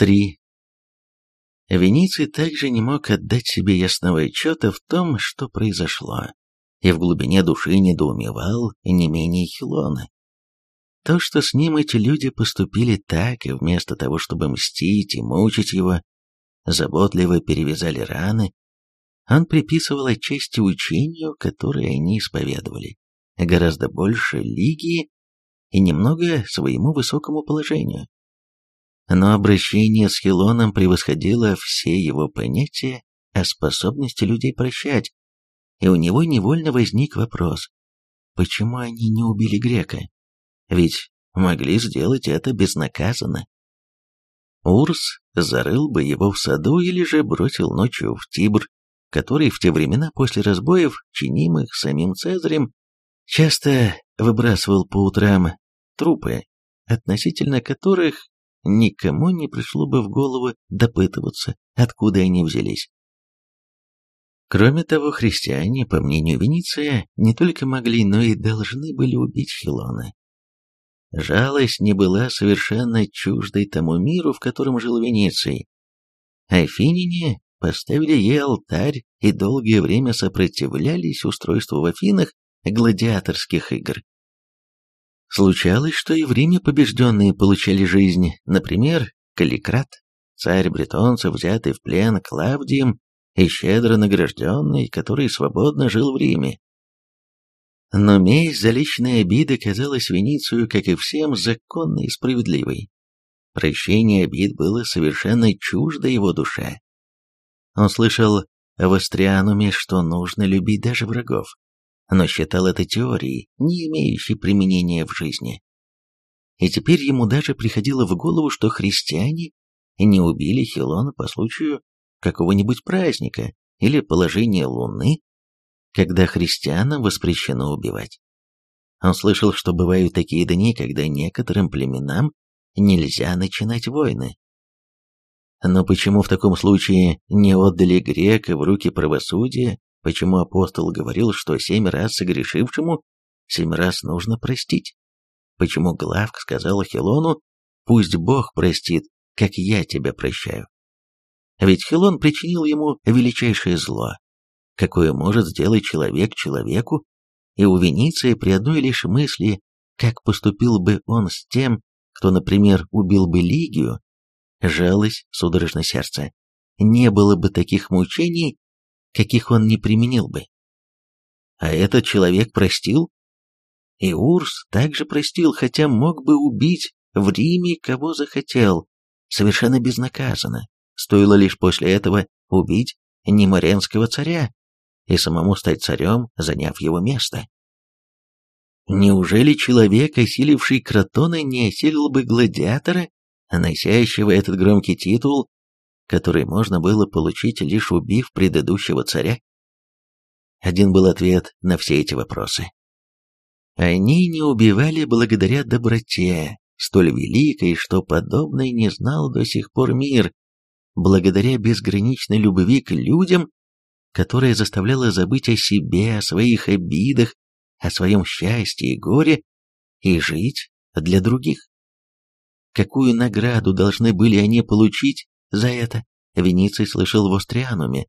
3. Вениций также не мог отдать себе ясного отчета в том, что произошло, и в глубине души недоумевал не менее Хилона. То, что с ним эти люди поступили так, и вместо того, чтобы мстить и мучить его, заботливо перевязали раны, он приписывал отчасти учению, которое они исповедовали, гораздо больше Лигии и немного своему высокому положению. Но обращение с Хилоном превосходило все его понятия о способности людей прощать, и у него невольно возник вопрос, почему они не убили грека? Ведь могли сделать это безнаказанно. Урс зарыл бы его в саду или же бросил ночью в Тибр, который в те времена после разбоев, чинимых самим Цезарем, часто выбрасывал по утрам трупы, относительно которых никому не пришло бы в голову допытываться, откуда они взялись. Кроме того, христиане, по мнению Венеция, не только могли, но и должны были убить Хилона. Жалость не была совершенно чуждой тому миру, в котором жил Венеций. Афиняне поставили ей алтарь и долгое время сопротивлялись устройству в Афинах гладиаторских игр. Случалось, что и в Риме побежденные получали жизнь, например, Каликрат, царь бретонцев, взятый в плен Клавдием и щедро награжденный, который свободно жил в Риме. Но месть за личные обиды казалась Веницию, как и всем, законной и справедливой. Прощение обид было совершенно чуждо его душе. Он слышал в Астриануме, что нужно любить даже врагов, но считал это теорией, не имеющей применения в жизни. И теперь ему даже приходило в голову, что христиане не убили Хилона по случаю какого-нибудь праздника или положения Луны, когда христианам воспрещено убивать. Он слышал, что бывают такие дни, когда некоторым племенам нельзя начинать войны. Но почему в таком случае не отдали грека в руки правосудия, почему апостол говорил, что семь раз согрешившему семь раз нужно простить? Почему Главк сказал Хилону, пусть Бог простит, как я тебя прощаю? Ведь Хилон причинил ему величайшее зло, какое может сделать человек человеку, и у Вениция при одной лишь мысли, как поступил бы он с тем, кто, например, убил бы Лигию, жалось судорожно сердце. Не было бы таких мучений, каких он не применил бы. А этот человек простил? И Урс также простил, хотя мог бы убить в Риме кого захотел, совершенно безнаказанно. Стоило лишь после этого убить немаренского царя, и самому стать царем, заняв его место. Неужели человек, осиливший Кротона, не осилил бы гладиатора, носящего этот громкий титул, который можно было получить, лишь убив предыдущего царя? Один был ответ на все эти вопросы. Они не убивали благодаря доброте, столь великой, что подобной не знал до сих пор мир, благодаря безграничной любви к людям которая заставляла забыть о себе, о своих обидах, о своем счастье и горе и жить для других. Какую награду должны были они получить за это, Вениций слышал в Остриануме,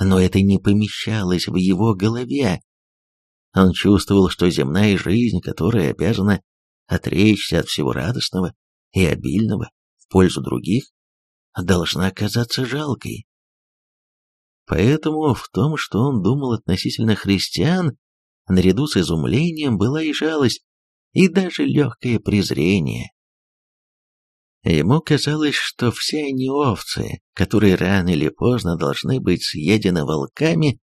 но это не помещалось в его голове. Он чувствовал, что земная жизнь, которая обязана отречься от всего радостного и обильного в пользу других, должна казаться жалкой. Поэтому в том, что он думал относительно христиан, наряду с изумлением была и жалость, и даже легкое презрение. Ему казалось, что все они овцы, которые рано или поздно должны быть съедены волками,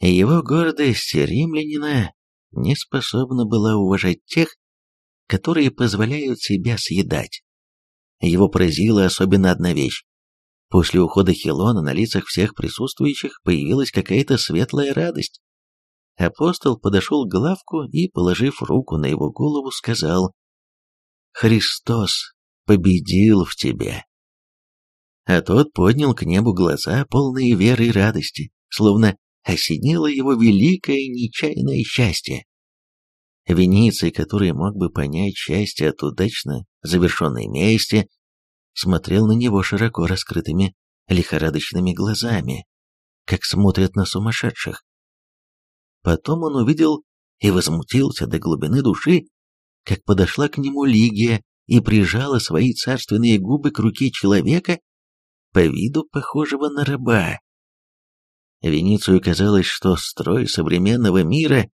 и его гордость римлянина не способна была уважать тех, которые позволяют себя съедать. Его поразила особенно одна вещь. После ухода Хилона на лицах всех присутствующих появилась какая-то светлая радость. Апостол подошел к главку и, положив руку на его голову, сказал «Христос победил в тебе». А тот поднял к небу глаза, полные веры и радости, словно осенило его великое нечаянное счастье. Вениций, который мог бы понять счастье от удачно завершенной мести, смотрел на него широко раскрытыми лихорадочными глазами, как смотрят на сумасшедших. Потом он увидел и возмутился до глубины души, как подошла к нему Лигия и прижала свои царственные губы к руке человека, по виду похожего на раба. Веницию казалось, что строй современного мира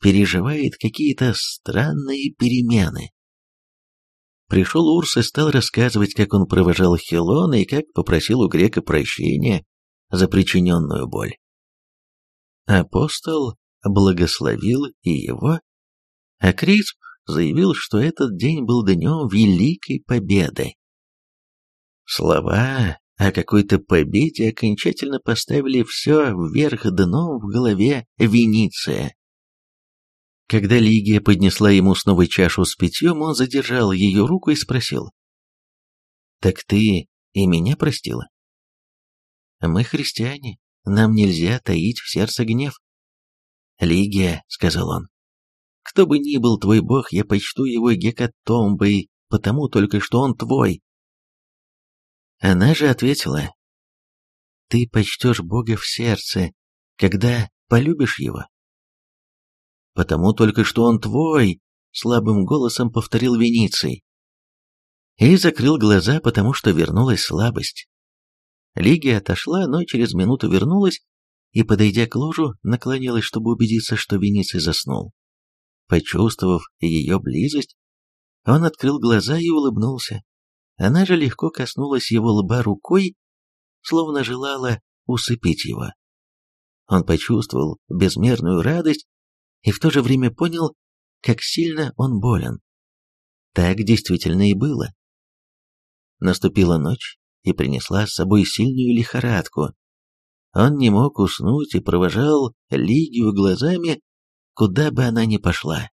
переживает какие-то странные перемены. Пришел Урс и стал рассказывать, как он провожал Хелона и как попросил у грека прощения за причиненную боль. Апостол благословил и его, а Крисп заявил, что этот день был днем великой победы. Слова о какой-то победе окончательно поставили все вверх дном в голове Вениция. Когда Лигия поднесла ему снова чашу с питьем, он задержал ее руку и спросил. «Так ты и меня простила?» «Мы христиане, нам нельзя таить в сердце гнев». «Лигия», — сказал он, — «кто бы ни был твой бог, я почту его гекатомбой, потому только что он твой». Она же ответила, «Ты почтешь Бога в сердце, когда полюбишь его». «Потому только что он твой», — слабым голосом повторил Вениций. И закрыл глаза, потому что вернулась слабость. Лигия отошла, но через минуту вернулась и, подойдя к ложу, наклонилась, чтобы убедиться, что Вениций заснул. Почувствовав ее близость, он открыл глаза и улыбнулся. Она же легко коснулась его лба рукой, словно желала усыпить его. Он почувствовал безмерную радость и в то же время понял, как сильно он болен. Так действительно и было. Наступила ночь и принесла с собой сильную лихорадку. Он не мог уснуть и провожал Лигию глазами, куда бы она ни пошла.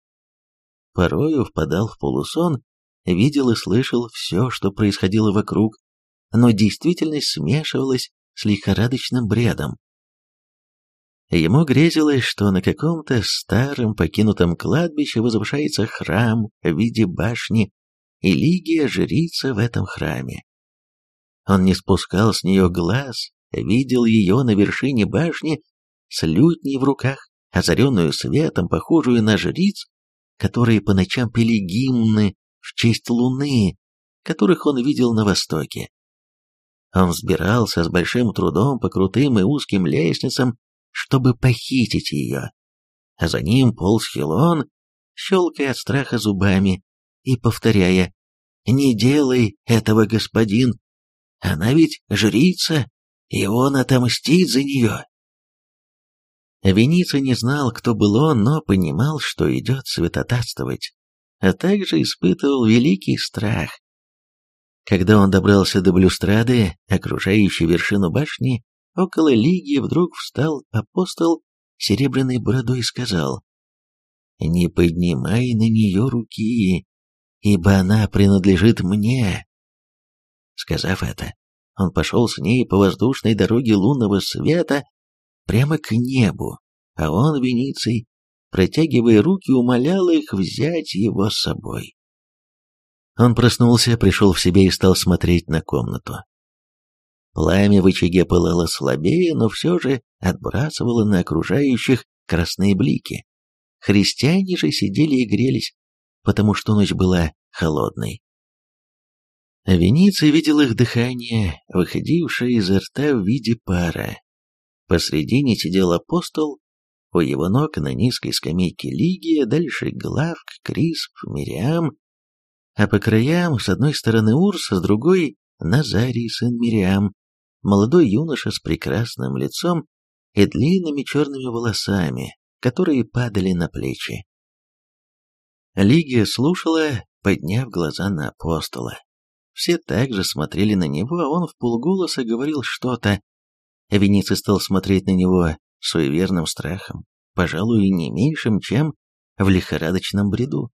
Порою впадал в полусон видел и слышал все, что происходило вокруг, но действительность смешивалась с лихорадочным бредом. Ему грезилось, что на каком-то старом покинутом кладбище возвышается храм в виде башни, и Лигия жрица в этом храме. Он не спускал с нее глаз, видел ее на вершине башни с лютней в руках, озаренную светом, похожую на жриц, которые по ночам пели гимны в честь луны, которых он видел на востоке. Он взбирался с большим трудом по крутым и узким лестницам, чтобы похитить ее. А за ним полз Хилон, щелкая от страха зубами и повторяя «Не делай этого, господин! Она ведь жрица, и он отомстит за нее!» Веница не знал, кто был он, но понимал, что идет святотатствовать а также испытывал великий страх. Когда он добрался до блюстрады, окружающей вершину башни, около лиги вдруг встал апостол серебряной бородой и сказал, «Не поднимай на нее руки, ибо она принадлежит мне». Сказав это, он пошел с ней по воздушной дороге лунного света прямо к небу, а он, Вениций, протягивая руки, умолял их взять его с собой. Он проснулся, пришел в себя и стал смотреть на комнату. Пламя в очаге пылало слабее, но все же отбрасывало на окружающих красные блики. Христиане же сидели и грелись, потому что ночь была холодной. Вениций видел их дыхание, выходившее изо рта в виде пара. Посредине сидел апостол у его ног на низкой скамейке Лигия, дальше Главк, Крисп, Мириам, а по краям с одной стороны Урс, а с другой Назарий, сын Мириам, молодой юноша с прекрасным лицом и длинными черными волосами, которые падали на плечи. Лигия слушала, подняв глаза на апостола. Все также смотрели на него, а он в полголоса говорил что-то. Вениций стал смотреть на него суеверным страхом, пожалуй, не меньшим, чем в лихорадочном бреду.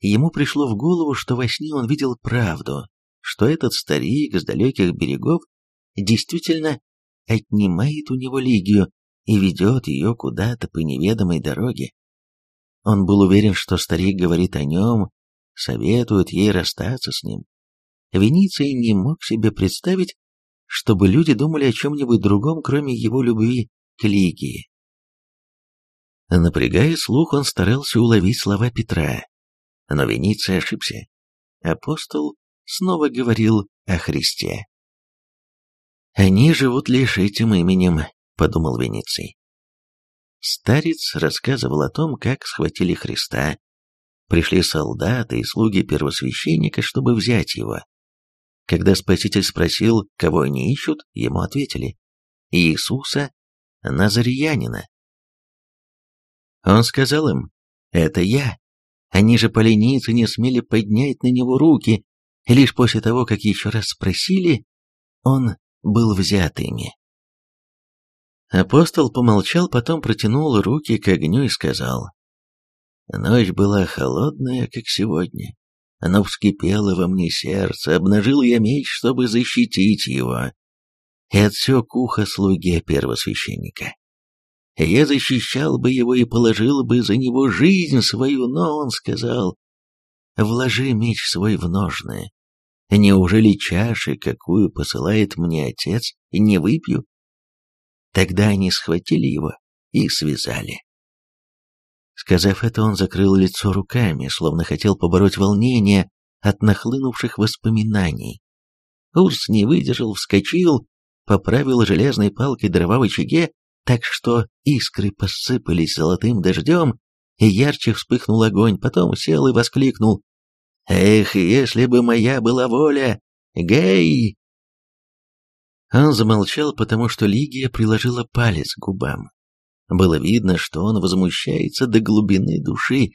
Ему пришло в голову, что во сне он видел правду, что этот старик с далеких берегов действительно отнимает у него Лигию и ведет ее куда-то по неведомой дороге. Он был уверен, что старик говорит о нем, советует ей расстаться с ним. Вениций не мог себе представить, чтобы люди думали о чем-нибудь другом, кроме его любви к Лигии. Напрягая слух, он старался уловить слова Петра, но Вениций ошибся. Апостол снова говорил о Христе. «Они живут лишь этим именем», — подумал Вениций. Старец рассказывал о том, как схватили Христа. Пришли солдаты и слуги первосвященника, чтобы взять его. Когда Спаситель спросил, кого они ищут, ему ответили «Иисуса Назариянина». Он сказал им «Это я». Они же по ленице не смели поднять на него руки, и лишь после того, как еще раз спросили, он был взят ими. Апостол помолчал, потом протянул руки к огню и сказал, «Ночь была холодная, как сегодня, но вскипело во мне сердце, обнажил я меч, чтобы защитить его, и отсек ухо слуге первосвященника. Я защищал бы его и положил бы за него жизнь свою, но он сказал, «Вложи меч свой в ножны. Неужели чаши, какую посылает мне отец, не выпью?» Тогда они схватили его и связали. Сказав это, он закрыл лицо руками, словно хотел побороть волнение от нахлынувших воспоминаний. Урс не выдержал, вскочил, поправил железной палкой дрова в очаге, так что искры посыпались золотым дождем, и ярче вспыхнул огонь, потом сел и воскликнул. «Эх, если бы моя была воля! Гей!» Он замолчал, потому что Лигия приложила палец к губам. Было видно, что он возмущается до глубины души,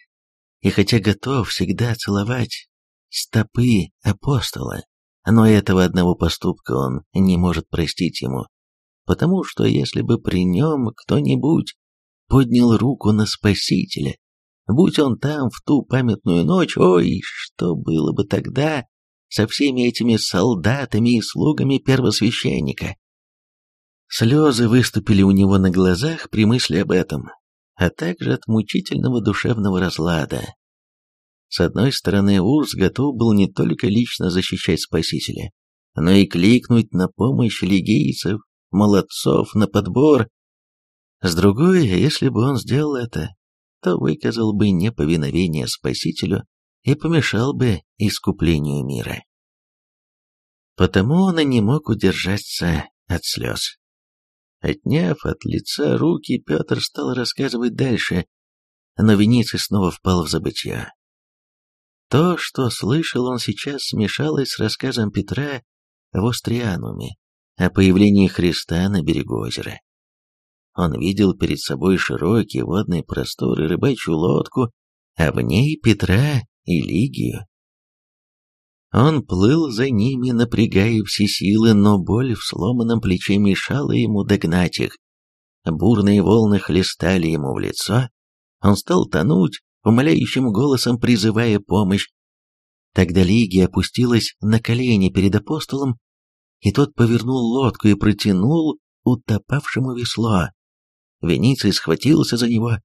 и хотя готов всегда целовать стопы апостола, но этого одного поступка он не может простить ему, потому что если бы при нем кто-нибудь поднял руку на Спасителя, будь он там в ту памятную ночь, ой, что было бы тогда со всеми этими солдатами и слугами первосвященника? Слезы выступили у него на глазах при мысли об этом, а также от мучительного душевного разлада. С одной стороны, Урс готов был не только лично защищать Спасителя, но и кликнуть на помощь лигийцев, молодцов, на подбор. С другой, если бы он сделал это, то выказал бы неповиновение Спасителю и помешал бы искуплению мира. Потому он и не мог удержаться от слез. Отняв от лица руки, Петр стал рассказывать дальше, но Вениций снова впал в забытье. То, что слышал он сейчас, смешалось с рассказом Петра в Остриануме о появлении Христа на берегу озера. Он видел перед собой широкий водный простор и рыбачью лодку, а в ней Петра и Лигию. Он плыл за ними, напрягая все силы, но боль в сломанном плече мешала ему догнать их. Бурные волны хлестали ему в лицо. Он стал тонуть, умоляющим голосом призывая помощь. Тогда Лигия опустилась на колени перед апостолом, и тот повернул лодку и протянул утопавшему весло. Вениций схватился за него,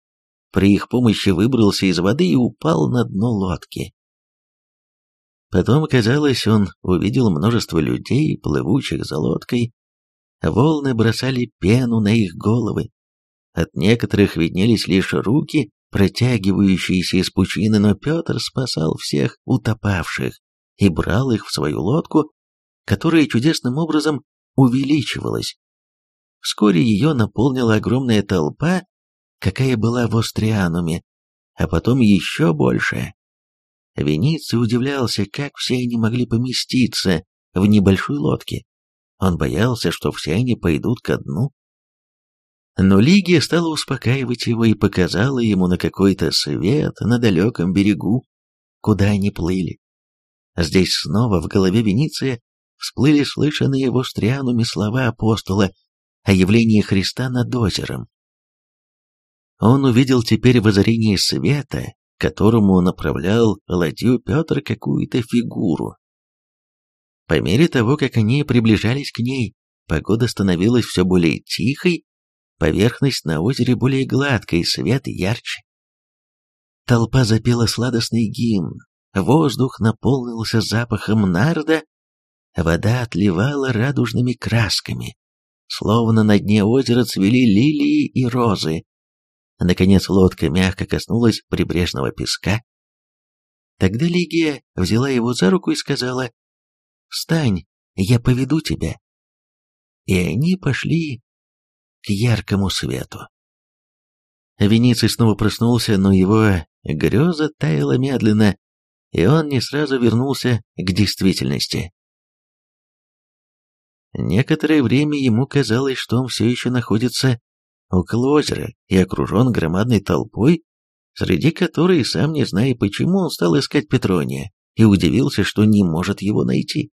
при их помощи выбрался из воды и упал на дно лодки. Потом, казалось, он увидел множество людей, плывучих за лодкой. Волны бросали пену на их головы. От некоторых виднелись лишь руки, протягивающиеся из пучины, но Петр спасал всех утопавших и брал их в свою лодку, которая чудесным образом увеличивалась. Вскоре ее наполнила огромная толпа, какая была в Остриануме, а потом еще большая. Вениций удивлялся, как все они могли поместиться в небольшой лодке. Он боялся, что все они пойдут ко дну. Но Лигия стала успокаивать его и показала ему на какой-то свет на далеком берегу, куда они плыли. Здесь снова в голове Вениция всплыли слышанные его стрянуми слова апостола о явлении Христа над озером. Он увидел теперь в озарении света которому направлял ладью Петр какую-то фигуру. По мере того, как они приближались к ней, погода становилась все более тихой, поверхность на озере более гладкой, свет ярче. Толпа запела сладостный гимн, воздух наполнился запахом нарда, вода отливала радужными красками, словно на дне озера цвели лилии и розы. Наконец лодка мягко коснулась прибрежного песка. Тогда Лигия взяла его за руку и сказала, «Встань, я поведу тебя». И они пошли к яркому свету. Вениций снова проснулся, но его греза таяла медленно, и он не сразу вернулся к действительности. Некоторое время ему казалось, что он все еще находится около озера и окружен громадной толпой, среди которой, сам не зная почему, он стал искать Петрония и удивился, что не может его найти.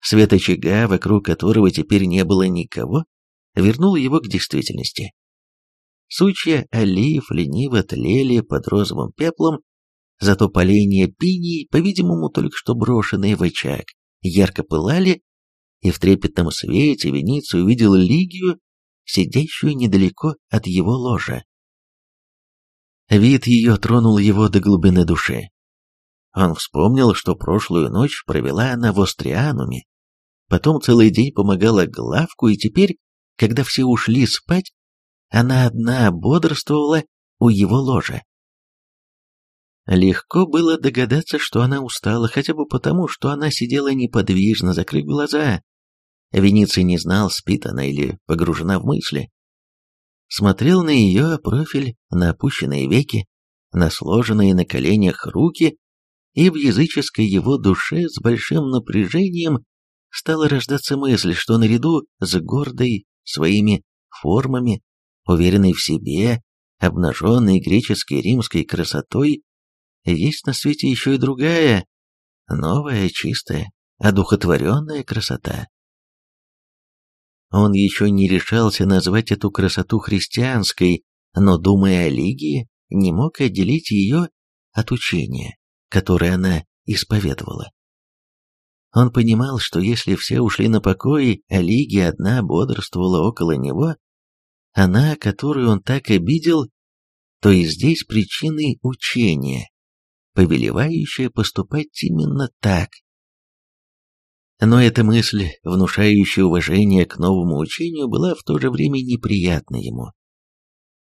Свет очага, вокруг которого теперь не было никого, вернул его к действительности. Сучья олив лениво тлели под розовым пеплом, зато поленья пиней, по-видимому, только что брошенные в очаг, ярко пылали и в трепетном свете Вениций увидел Лигию, сидящую недалеко от его ложа. Вид ее тронул его до глубины души. Он вспомнил, что прошлую ночь провела она в Остриануме, потом целый день помогала Главку, и теперь, когда все ушли спать, она одна бодрствовала у его ложа. Легко было догадаться, что она устала, хотя бы потому, что она сидела неподвижно, закрыв глаза. Вениций не знал, спит она или погружена в мысли. Смотрел на ее профиль, на опущенные веки, на сложенные на коленях руки, и в языческой его душе с большим напряжением стала рождаться мысль, что наряду с гордой своими формами, уверенной в себе, обнаженной греческой римской красотой, есть на свете еще и другая, новая, чистая, одухотворенная красота. Он еще не решался назвать эту красоту христианской, но, думая о Лигии, не мог отделить ее от учения, которое она исповедовала. Он понимал, что если все ушли на покой, а Лигия одна бодрствовала около него, она, которую он так обидел, то и здесь причиной учения, повелевающая поступать именно так. Но эта мысль, внушающая уважение к новому учению, была в то же время неприятна ему.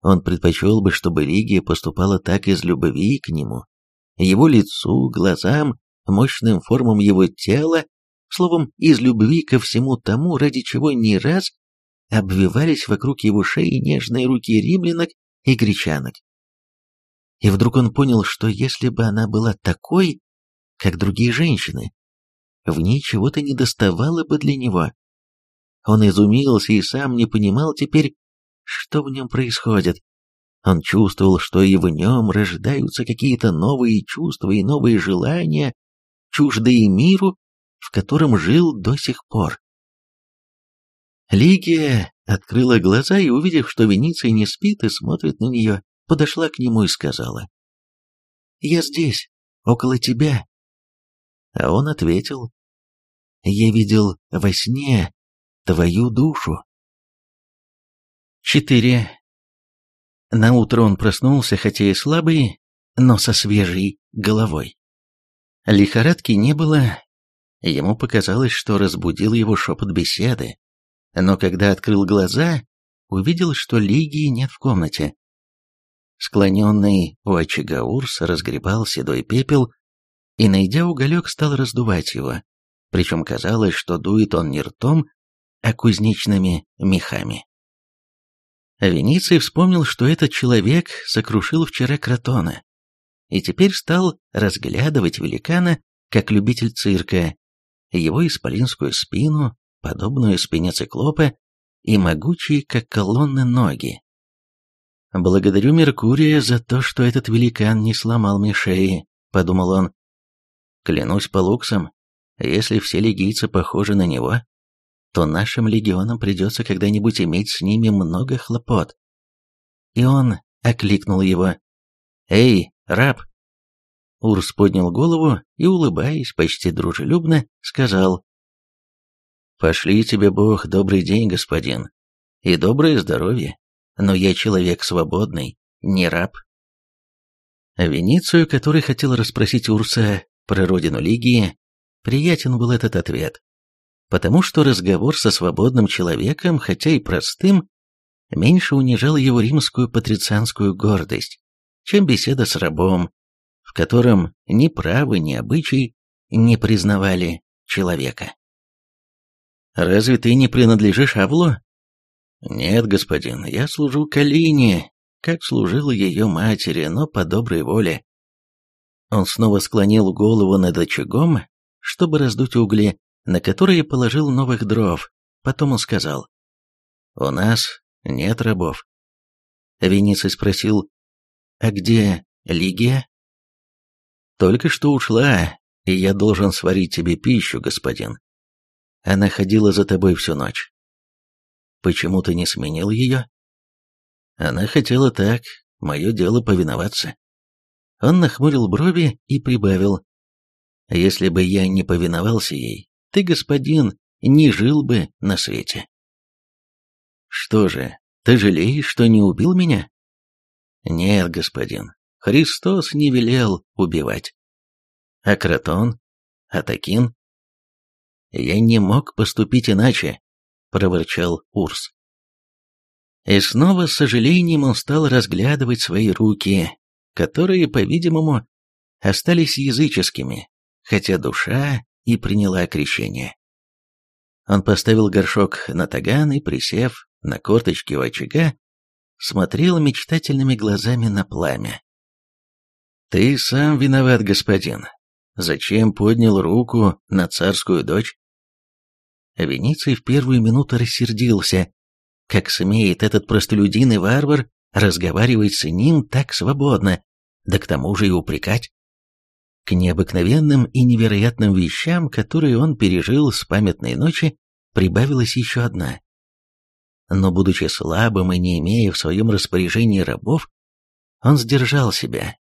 Он предпочел бы, чтобы Лигия поступала так из любви к нему, его лицу, глазам, мощным формам его тела, словом, из любви ко всему тому, ради чего не раз обвивались вокруг его шеи нежные руки римлянок и гречанок. И вдруг он понял, что если бы она была такой, как другие женщины, в ней чего-то не доставало бы для него. Он изумился и сам не понимал теперь, что в нем происходит. Он чувствовал, что и в нем рождаются какие-то новые чувства и новые желания, чуждые миру, в котором жил до сих пор. Лигия открыла глаза и, увидев, что Венеция не спит и смотрит на нее, подошла к нему и сказала, «Я здесь, около тебя». А он ответил, «Я видел во сне твою душу». 4. Наутро он проснулся, хотя и слабый, но со свежей головой. Лихорадки не было, ему показалось, что разбудил его шепот беседы, но когда открыл глаза, увидел, что Лигии нет в комнате. Склоненный у очага Урс разгребал седой пепел и, найдя уголек, стал раздувать его, причем казалось, что дует он не ртом, а кузнечными мехами. Вениций вспомнил, что этот человек сокрушил вчера Кротона, и теперь стал разглядывать великана как любитель цирка, его исполинскую спину, подобную спине циклопа, и могучие, как колонны, ноги. «Благодарю Меркурия за то, что этот великан не сломал мне шеи», — подумал он. «Клянусь по луксам, если все легийцы похожи на него, то нашим легионам придется когда-нибудь иметь с ними много хлопот». И он окликнул его. «Эй, раб!» Урс поднял голову и, улыбаясь почти дружелюбно, сказал. «Пошли тебе Бог, добрый день, господин, и доброе здоровье но я человек свободный, не раб. Веницию, который хотел расспросить Урса про родину Лигии, Приятен был этот ответ, потому что разговор со свободным человеком, хотя и простым, меньше унижал его римскую патрицианскую гордость, чем беседа с рабом, в котором ни правы, ни обычай не признавали человека. «Разве ты не принадлежишь Авлу?» «Нет, господин, я служу Калине, как служил ее матери, но по доброй воле». Он снова склонил голову над очагом, чтобы раздуть угли, на которые положил новых дров. Потом он сказал, «У нас нет рабов». Вениций спросил, «А где Лигия?» «Только что ушла, и я должен сварить тебе пищу, господин. Она ходила за тобой всю ночь. Почему ты не сменил ее?» Она хотела так, мое дело повиноваться. Он нахмурил брови и прибавил. «Если бы я не повиновался ей, ты, господин, не жил бы на свете». «Что же, ты жалеешь, что не убил меня?» «Нет, господин, Христос не велел убивать». «А Кратон? А Такин?» «Я не мог поступить иначе», — проворчал Урс. И снова с сожалением он стал разглядывать свои руки, которые, по-видимому, остались языческими, хотя душа и приняла крещение. Он поставил горшок на таган и, присев на корточки у очага, смотрел мечтательными глазами на пламя. «Ты сам виноват, господин. Зачем поднял руку на царскую дочь?» Вениций в первую минуту рассердился, как смеет этот простолюдин и варвар разговаривать с ним так свободно, да к тому же и упрекать. К необыкновенным и невероятным вещам, которые он пережил с памятной ночи, прибавилась еще одна. Но, будучи слабым и не имея в своем распоряжении рабов, он сдержал себя.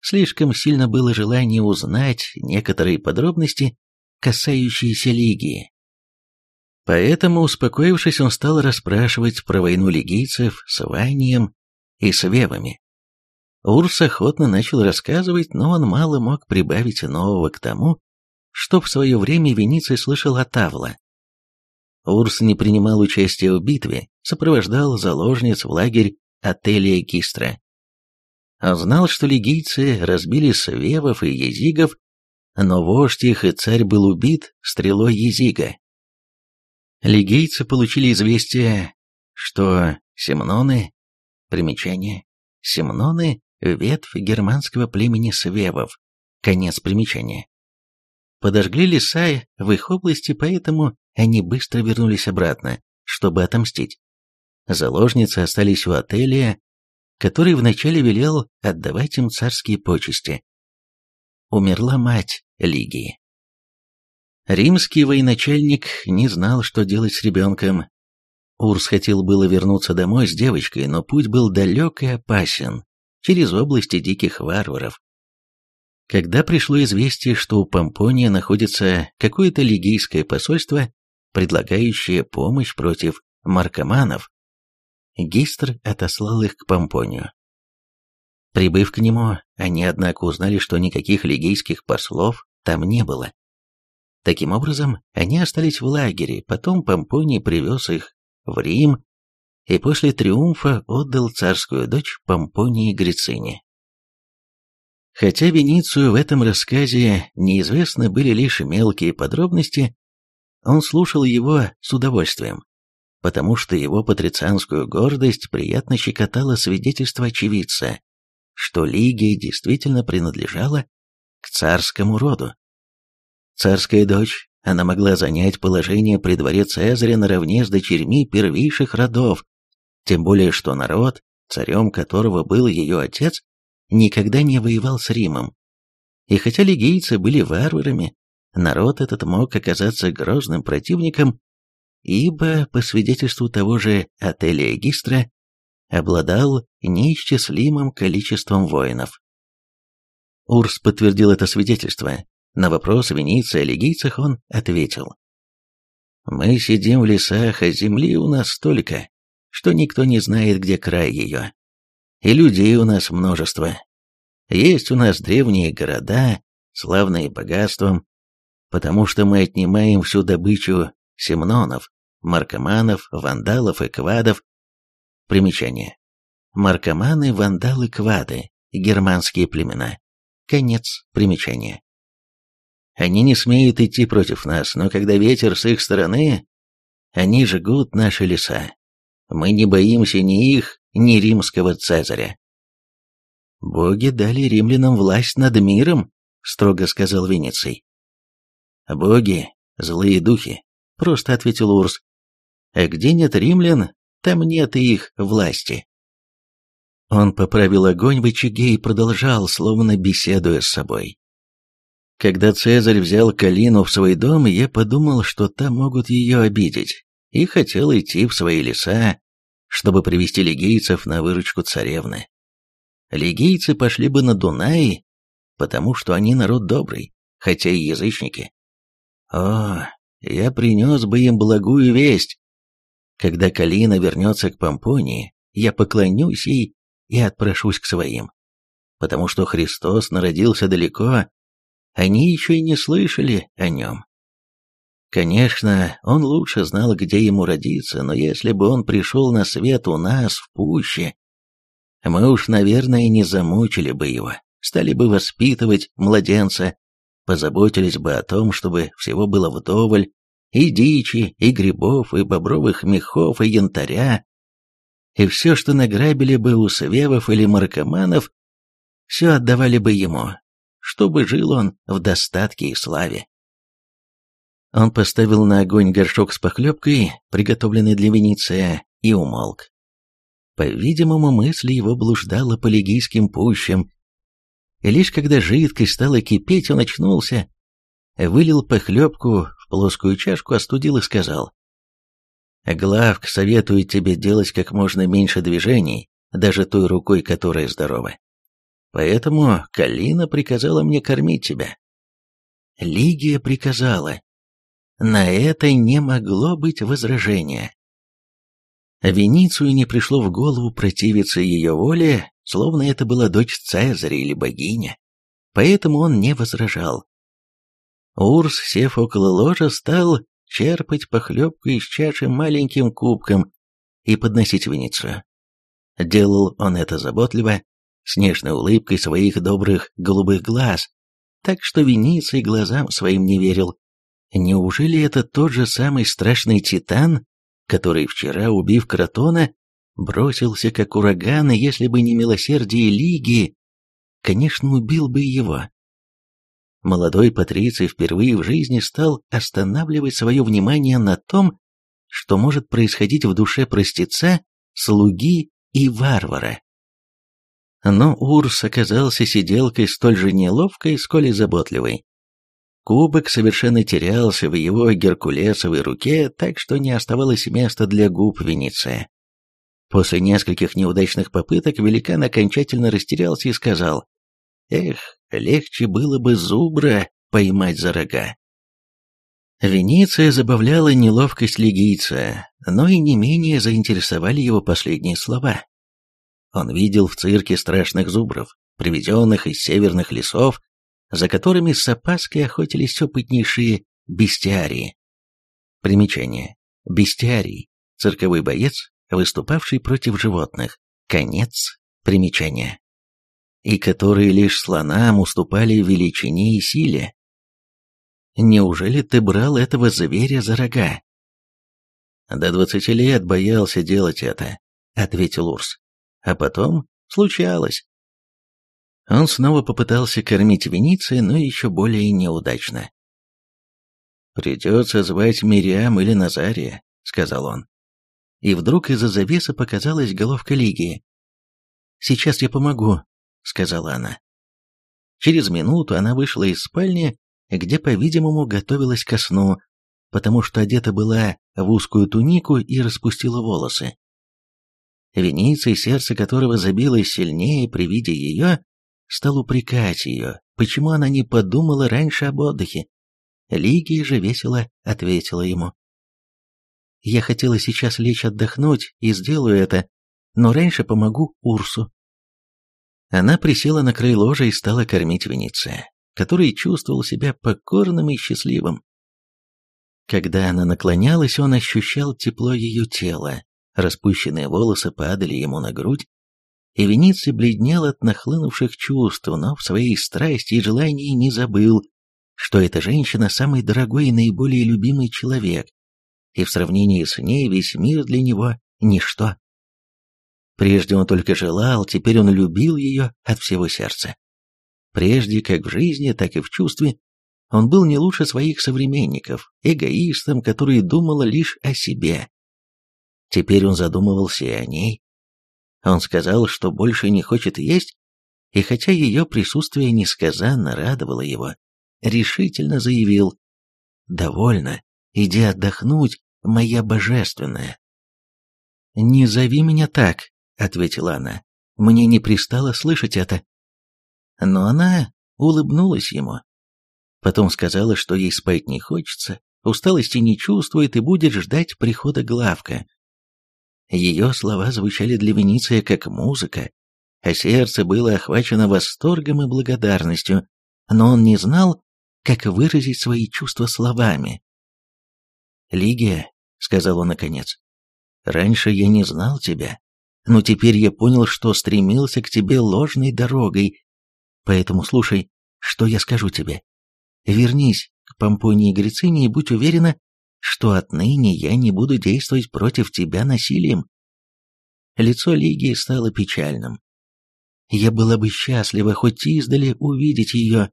Слишком сильно было желание узнать некоторые подробности, касающиеся Лигии. Поэтому, успокоившись, он стал расспрашивать про войну лигийцев с Ванием и с Вевами. Урс охотно начал рассказывать, но он мало мог прибавить нового к тому, что в свое время Вениций слышал от Тавла. Урс не принимал участия в битве, сопровождал заложниц в лагерь Ателия Кистра. Он знал, что лигийцы разбили свевов и езигов, но вождь их и царь был убит стрелой езига. Лигийцы получили известие, что Семноны, примечание, Семноны – ветвь германского племени свевов, конец примечания. Подожгли леса в их области, поэтому они быстро вернулись обратно, чтобы отомстить. Заложницы остались у отеля, который вначале велел отдавать им царские почести. Умерла мать Лигии. Римский военачальник не знал, что делать с ребенком. Урс хотел было вернуться домой с девочкой, но путь был далек и опасен, через области диких варваров. Когда пришло известие, что у Помпония находится какое-то лигийское посольство, предлагающее помощь против маркоманов, Гистр отослал их к Помпонию. Прибыв к нему, они, однако, узнали, что никаких лигийских послов там не было. Таким образом, они остались в лагере, потом Помпоний привез их в Рим и после триумфа отдал царскую дочь Помпонии Грицине. Хотя Веницию в этом рассказе неизвестны были лишь мелкие подробности, он слушал его с удовольствием, потому что его патрицианскую гордость приятно щекотало свидетельство очевидца, что Лигия действительно принадлежала к царскому роду. Царская дочь, она могла занять положение при дворе Цезаря наравне с дочерьми первейших родов, тем более что народ, царем которого был ее отец, никогда не воевал с Римом. И хотя лигийцы были варварами, народ этот мог оказаться грозным противником, ибо, по свидетельству того же Ателия Гистра, обладал неисчислимым количеством воинов. Урс подтвердил это свидетельство, на вопрос Вениции о лигийцах он ответил. «Мы сидим в лесах, а земли у нас столько, что никто не знает, где край ее. И людей у нас множество. Есть у нас древние города, славные богатством. потому что мы отнимаем всю добычу семнонов, маркоманов, вандалов и квадов. Примечание. Маркоманы, вандалы, квады – германские племена. Конец примечания. Они не смеют идти против нас, но когда ветер с их стороны, они жгут наши леса. Мы не боимся ни их, ни римского цезаря. «Боги дали римлянам власть над миром», — строго сказал Венеций. «Боги, злые духи», — просто ответил Урс. «А где нет римлян, там нет и их власти». Он поправил огонь в очаге и продолжал, словно беседуя с собой. Когда Цезарь взял Калину в свой дом, я подумал, что там могут ее обидеть, и хотел идти в свои леса, чтобы привести легийцев на выручку царевны. Легийцы пошли бы на Дунай, потому что они народ добрый, хотя и язычники. О, я принес бы им благую весть. Когда Калина вернется к Помпонии, я поклонюсь ей и отпрошусь к своим. Потому что Христос народился далеко, они еще и не слышали о нем. Конечно, он лучше знал, где ему родиться, но если бы он пришел на свет у нас, в пуще, мы уж, наверное, не замучили бы его, стали бы воспитывать младенца, позаботились бы о том, чтобы всего было вдоволь, и дичи, и грибов, и бобровых мехов, и янтаря, и все, что награбили бы у свевов или маркоманов, все отдавали бы ему, чтобы жил он в достатке и славе. Он поставил на огонь горшок с похлебкой, приготовленный для Венеция, и умолк. По-видимому, мысль его блуждала по лигийским пущам. И лишь когда жидкость стала кипеть, он очнулся, вылил похлебку в плоскую чашку, остудил и сказал. «Главк советует тебе делать как можно меньше движений, даже той рукой, которая здорова. Поэтому Калина приказала мне кормить тебя». Лигия приказала, на это не могло быть возражения. Веницию не пришло в голову противиться ее воле, словно это была дочь Цезаря или богиня, поэтому он не возражал. Урс, сев около ложа, стал черпать похлебку из чаши маленьким кубком и подносить Веницию. Делал он это заботливо, с нежной улыбкой своих добрых голубых глаз, так что Вениций глазам своим не верил. Неужели это тот же самый страшный титан, который вчера, убив Кротона, бросился как ураган, и если бы не милосердие Лиги, конечно, убил бы его? Молодой Патриций впервые в жизни стал останавливать свое внимание на том, что может происходить в душе простеца, слуги и варвара. Но Урс оказался сиделкой столь же неловкой, сколь и заботливой. Кубок совершенно терялся в его геркулесовой руке, так что не оставалось места для губ Венеция. После нескольких неудачных попыток великан окончательно растерялся и сказал, «Эх, легче было бы зубра поймать за рога». Венеция забавляла неловкость лигийца, но и не менее заинтересовали его последние слова. Он видел в цирке страшных зубров, привезенных из северных лесов, за которыми с опаской охотились опытнейшие бестиарии. Примечание. Бестиарий. Цирковой боец, выступавший против животных. Конец примечания. И которые лишь слонам уступали величине и силе. Неужели ты брал этого зверя за рога? До двадцати лет боялся делать это, ответил Урс. А потом случалось. Он снова попытался кормить Вениция, но еще более неудачно. «Придется звать Мириам или Назария», — сказал он. И вдруг из-за завеса показалась головка Лигии. «Сейчас я помогу», — сказала она. Через минуту она вышла из спальни, где, по-видимому, готовилась ко сну, потому что одета была в узкую тунику и распустила волосы. Вениций, сердце которого забилось сильнее при виде ее, стал упрекать ее, почему она не подумала раньше об отдыхе. Лигия же весело ответила ему. «Я хотела сейчас лечь отдохнуть и сделаю это, но раньше помогу Урсу». Она присела на край ложа и стала кормить Венеция. который чувствовал себя покорным и счастливым. Когда она наклонялась, он ощущал тепло ее тела, распущенные волосы падали ему на грудь, и Вениций бледнел от нахлынувших чувств, но в своей страсти и желании не забыл, что эта женщина самый дорогой и наиболее любимый человек, и в сравнении с ней весь мир для него – ничто. Прежде он только желал, теперь он любил ее от всего сердца. Прежде как в жизни, так и в чувстве, он был не лучше своих современников, эгоистом, который думал лишь о себе. Теперь он задумывался и о ней. Он сказал, что больше не хочет есть, и хотя ее присутствие несказанно радовало его, решительно заявил «Довольно, иди отдохнуть, моя божественная». «Не зови меня так», — ответила она, — «мне не пристало слышать это». Но она улыбнулась ему. Потом сказала, что ей спать не хочется, усталости не чувствует и будет ждать прихода Главка. Ее слова звучали для Вениция как музыка, а сердце было охвачено восторгом и благодарностью, но он не знал, как выразить свои чувства словами. «Лигия», — сказал он наконец, — «раньше я не знал тебя, но теперь я понял, что стремился к тебе ложной дорогой, поэтому слушай, что я скажу тебе. Вернись к Помпонии Грицине и будь уверена, что отныне я не буду действовать против тебя насилием. Лицо Лигии стало печальным. Я была бы счастлива хоть издали увидеть ее,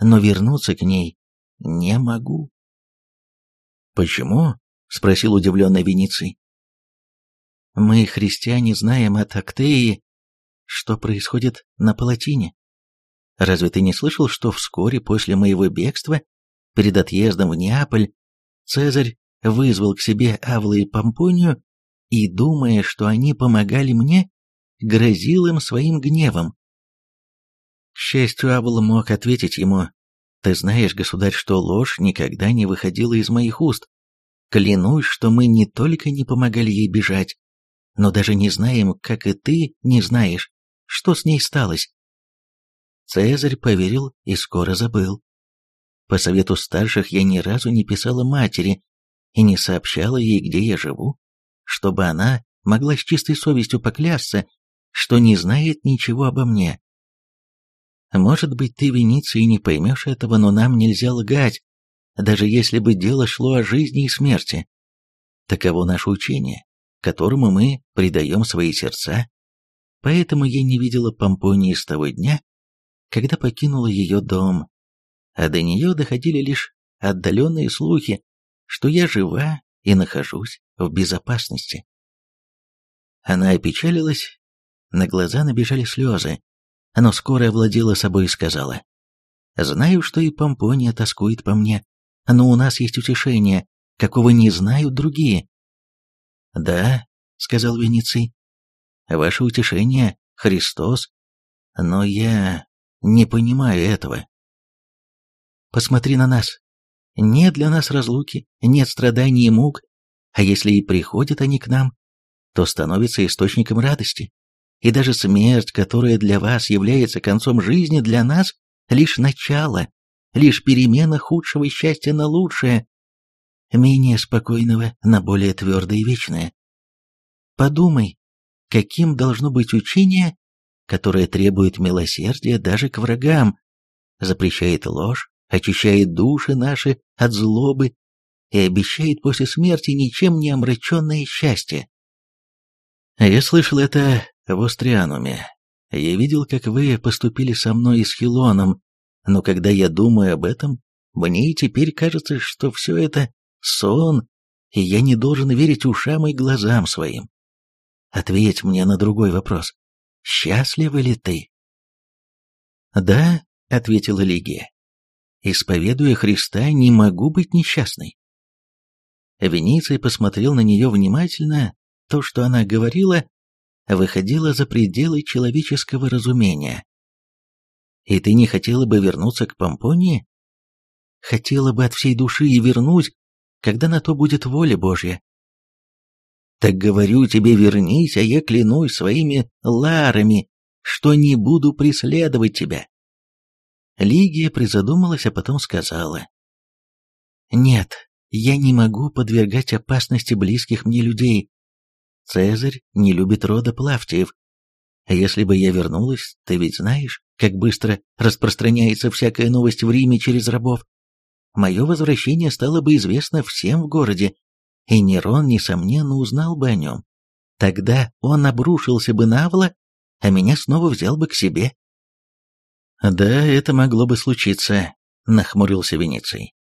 но вернуться к ней не могу. «Почему?» — спросил удивленный Вениций. «Мы, христиане, знаем от Актеи, что происходит на Палатине. Разве ты не слышал, что вскоре после моего бегства, перед отъездом в Неаполь, Цезарь вызвал к себе Авла и Помпонию и, думая, что они помогали мне, грозил им своим гневом. К счастью, Авл мог ответить ему, «Ты знаешь, государь, что ложь никогда не выходила из моих уст. Клянусь, что мы не только не помогали ей бежать, но даже не знаем, как и ты не знаешь, что с ней сталось». Цезарь поверил и скоро забыл. По совету старших я ни разу не писала матери и не сообщала ей, где я живу, чтобы она могла с чистой совестью поклясться, что не знает ничего обо мне. Может быть, ты, Венеция, и не поймешь этого, но нам нельзя лгать, даже если бы дело шло о жизни и смерти. Таково наше учение, которому мы придаем свои сердца. Поэтому я не видела Помпонии с того дня, когда покинула ее дом, а до нее доходили лишь отдаленные слухи, что я жива и нахожусь в безопасности. Она опечалилась, на глаза набежали слезы, но скоро овладела собой и сказала, «Знаю, что и Помпония тоскует по мне, но у нас есть утешение, какого не знают другие». «Да», — сказал Венеций, — «ваше утешение — Христос, но я не понимаю этого». «Посмотри на нас. Нет для нас разлуки, нет страданий и мук, а если и приходят они к нам, то становятся источником радости. И даже смерть, которая для вас является концом жизни, для нас лишь начало, лишь перемена худшего счастья на лучшее, менее спокойного на более твердое и вечное. Подумай, каким должно быть учение, которое требует милосердия даже к врагам, запрещает ложь, очищает души наши от злобы и обещает после смерти ничем не омраченное счастье. Я слышал это в Остриануме. Я видел, как вы поступили со мной и с Хилоном, но когда я думаю об этом, мне и теперь кажется, что все это сон, и я не должен верить ушам и глазам своим. Ответь мне на другой вопрос. Счастлива ли ты? Да, ответила Лигия. Исповедуя Христа, не могу быть несчастной. Вениций посмотрел на нее внимательно, то, что она говорила, выходило за пределы человеческого разумения. «И ты не хотела бы вернуться к Помпонии?» «Хотела бы от всей души и вернуть, когда на то будет воля Божья». «Так говорю тебе, вернись, а я клянусь своими ларами, что не буду преследовать тебя». Лигия призадумалась, а потом сказала. «Нет, я не могу подвергать опасности близких мне людей. Цезарь не любит рода Плавтиев. Если бы я вернулась, ты ведь знаешь, как быстро распространяется всякая новость в Риме через рабов. Мое возвращение стало бы известно всем в городе, и Нерон, несомненно, узнал бы о нем. Тогда он обрушился бы на Авла, а меня снова взял бы к себе. «Да, это могло бы случиться», — нахмурился Венеций.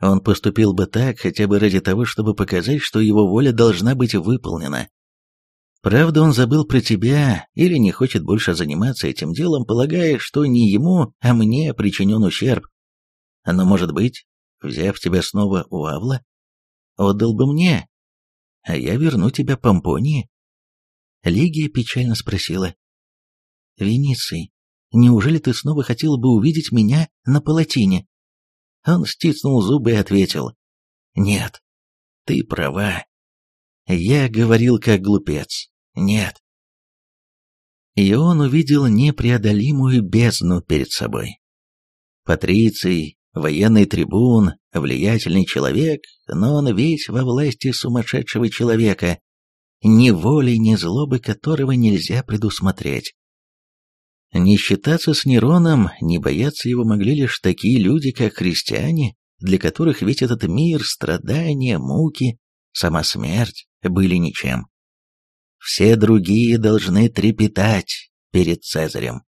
Он поступил бы так хотя бы ради того, чтобы показать, что его воля должна быть выполнена. Правда, он забыл про тебя или не хочет больше заниматься этим делом, полагая, что не ему, а мне причинен ущерб. Но, может быть, взяв тебя снова у Авла, отдал бы мне, а я верну тебя Помпонии. Лигия печально спросила. «Вениций, неужели ты снова хотел бы увидеть меня на палатине?» Он стиснул зубы и ответил. «Нет, ты права. Я говорил как глупец. Нет». И он увидел непреодолимую бездну перед собой. Патриций, военный трибун, влиятельный человек, но он весь во власти сумасшедшего человека, ни воли, ни злобы которого нельзя предусмотреть. Не считаться с Нероном, не бояться его могли лишь такие люди, как христиане, для которых ведь этот мир, страдания, муки, сама смерть были ничем. Все другие должны трепетать перед Цезарем.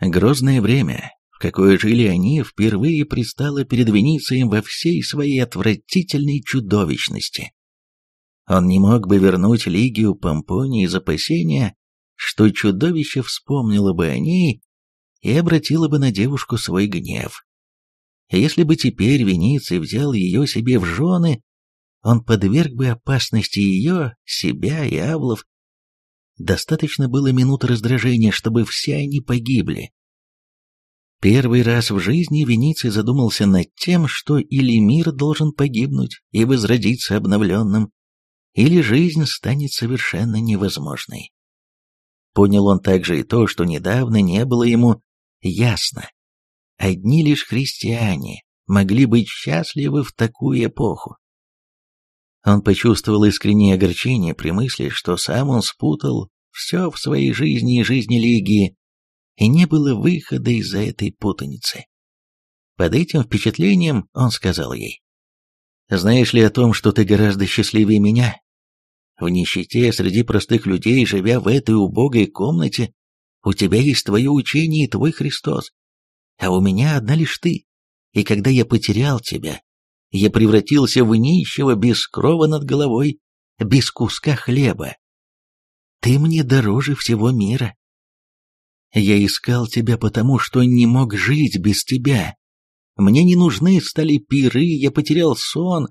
Грозное время, в какое жили они, впервые предстало перед Веницием во всей своей отвратительной чудовищности. Он не мог бы вернуть Лигию Помпонии из опасения, что чудовище вспомнило бы о ней и обратило бы на девушку свой гнев. Если бы теперь Вениций взял ее себе в жены, он подверг бы опасности ее, себя и Авлов. Достаточно было минуты раздражения, чтобы все они погибли. Первый раз в жизни Вениций задумался над тем, что или мир должен погибнуть и возродиться обновленным, или жизнь станет совершенно невозможной. Понял он также и то, что недавно не было ему ясно. Одни лишь христиане могли быть счастливы в такую эпоху. Он почувствовал искреннее огорчение при мысли, что сам он спутал все в своей жизни и жизни Лигии, и не было выхода из-за этой путаницы. Под этим впечатлением он сказал ей, «Знаешь ли о том, что ты гораздо счастливее меня? В нищете среди простых людей, живя в этой убогой комнате, у тебя есть твое учение и твой Христос, а у меня одна лишь ты. И когда я потерял тебя, я превратился в нищего без крова над головой, без куска хлеба. Ты мне дороже всего мира. Я искал тебя потому, что не мог жить без тебя. Мне не нужны стали пиры, я потерял сон,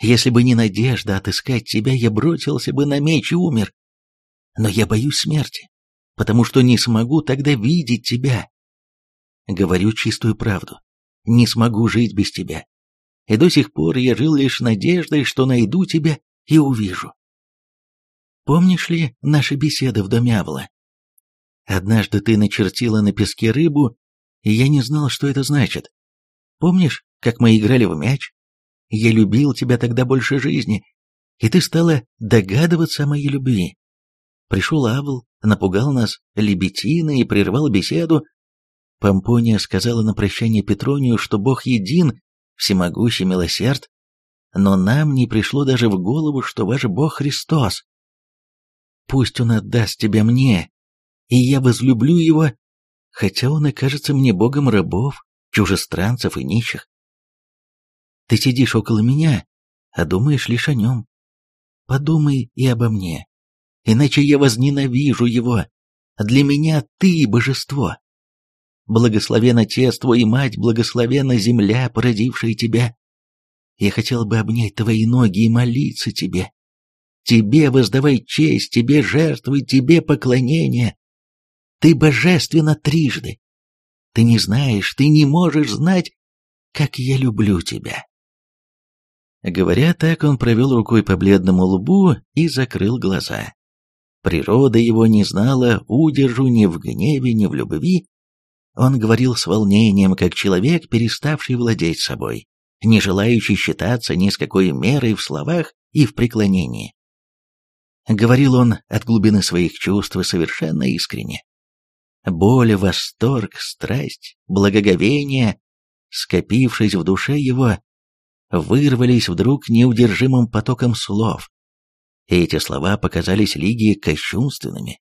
если бы не надежда отыскать тебя, я бросился бы на меч и умер. Но я боюсь смерти, потому что не смогу тогда видеть тебя. Говорю чистую правду. Не смогу жить без тебя. И до сих пор я жил лишь надеждой, что найду тебя и увижу. Помнишь ли наши беседы в доме Авла? Однажды ты начертила на песке рыбу, и я не знал, что это значит. Помнишь, как мы играли в мяч? Я любил тебя тогда больше жизни, и ты стала догадываться о моей любви. Пришел Авл, напугал нас лебетиной и прервал беседу. Помпония сказала на прощание Петронию, что Бог един, всемогущий милосерд, но нам не пришло даже в голову, что ваш Бог Христос. Пусть Он отдаст тебя мне, и я возлюблю Его, хотя Он и кажется мне Богом рабов, чужестранцев и нищих. Ты сидишь около меня, а думаешь лишь о нем. Подумай и обо мне, иначе я возненавижу его. Для меня ты божество. Благословен Отец твой и Мать, благословена земля, породившая тебя. Я хотел бы обнять твои ноги и молиться тебе. Тебе воздавай честь, тебе жертвы, тебе поклонение. Ты божественно трижды. Ты не знаешь, ты не можешь знать, как я люблю тебя. Говоря так, он провел рукой по бледному лбу и закрыл глаза. Природа его не знала удержу ни в гневе, ни в любви, Он говорил с волнением, как человек, переставший владеть собой, не желающий считаться ни с какой мерой в словах и в преклонении. Говорил он от глубины своих чувств совершенно искренне. Боль, восторг, страсть, благоговение, скопившись в душе его, вырвались вдруг неудержимым потоком слов. эти слова показались Лигии кощунственными,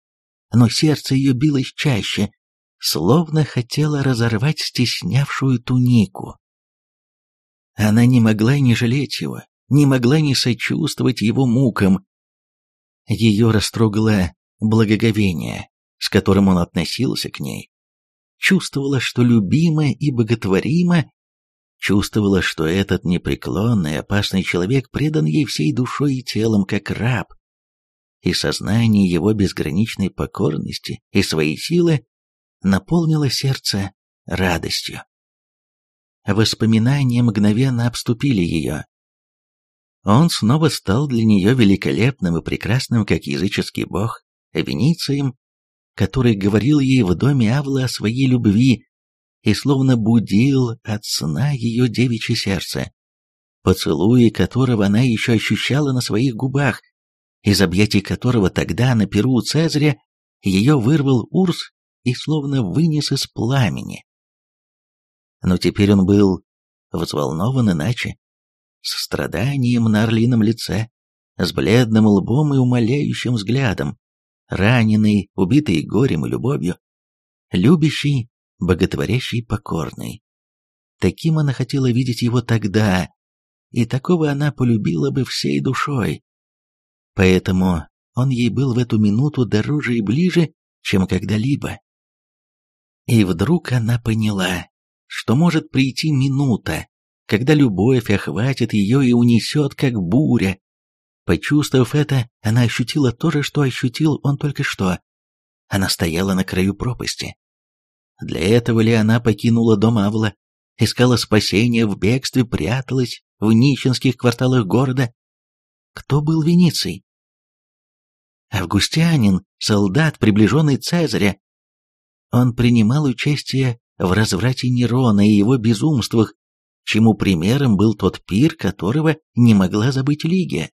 но сердце ее билось чаще, словно хотела разорвать стеснявшую тунику. Она не могла не жалеть его, не могла не сочувствовать его мукам. Ее растрогало благоговение, с которым он относился к ней. Чувствовала, что любима и боготворима, чувствовала, что этот непреклонный, опасный человек предан ей всей душой и телом, как раб, и сознание его безграничной покорности и своей силы наполнило сердце радостью. Воспоминания мгновенно обступили ее. Он снова стал для нее великолепным и прекрасным, как языческий бог, Веницием, который говорил ей в доме Авла о своей любви и словно будил от сна ее девичье сердце, поцелуи которого она еще ощущала на своих губах, из объятий которого тогда на перу у Цезаря ее вырвал Урс и словно вынес из пламени. Но теперь он был взволнован иначе, с страданием на орлином лице, с бледным лбом и умоляющим взглядом, раненый, убитый горем и любовью, любящий, боготворящий, покорный. Таким она хотела видеть его тогда, и такого она полюбила бы всей душой. Поэтому он ей был в эту минуту дороже и ближе, чем когда-либо. И вдруг она поняла, что может прийти минута, когда любовь охватит ее и унесет, как буря. Почувствовав это, она ощутила то же, что ощутил он только что. Она стояла на краю пропасти. Для этого ли она покинула дом Авла, искала спасения в бегстве, пряталась в нищенских кварталах города? Кто был Вениций? Августянин, солдат, приближенный Цезаря, он принимал участие в разврате Нерона и его безумствах, чему примером был тот пир, которого не могла забыть Лигия.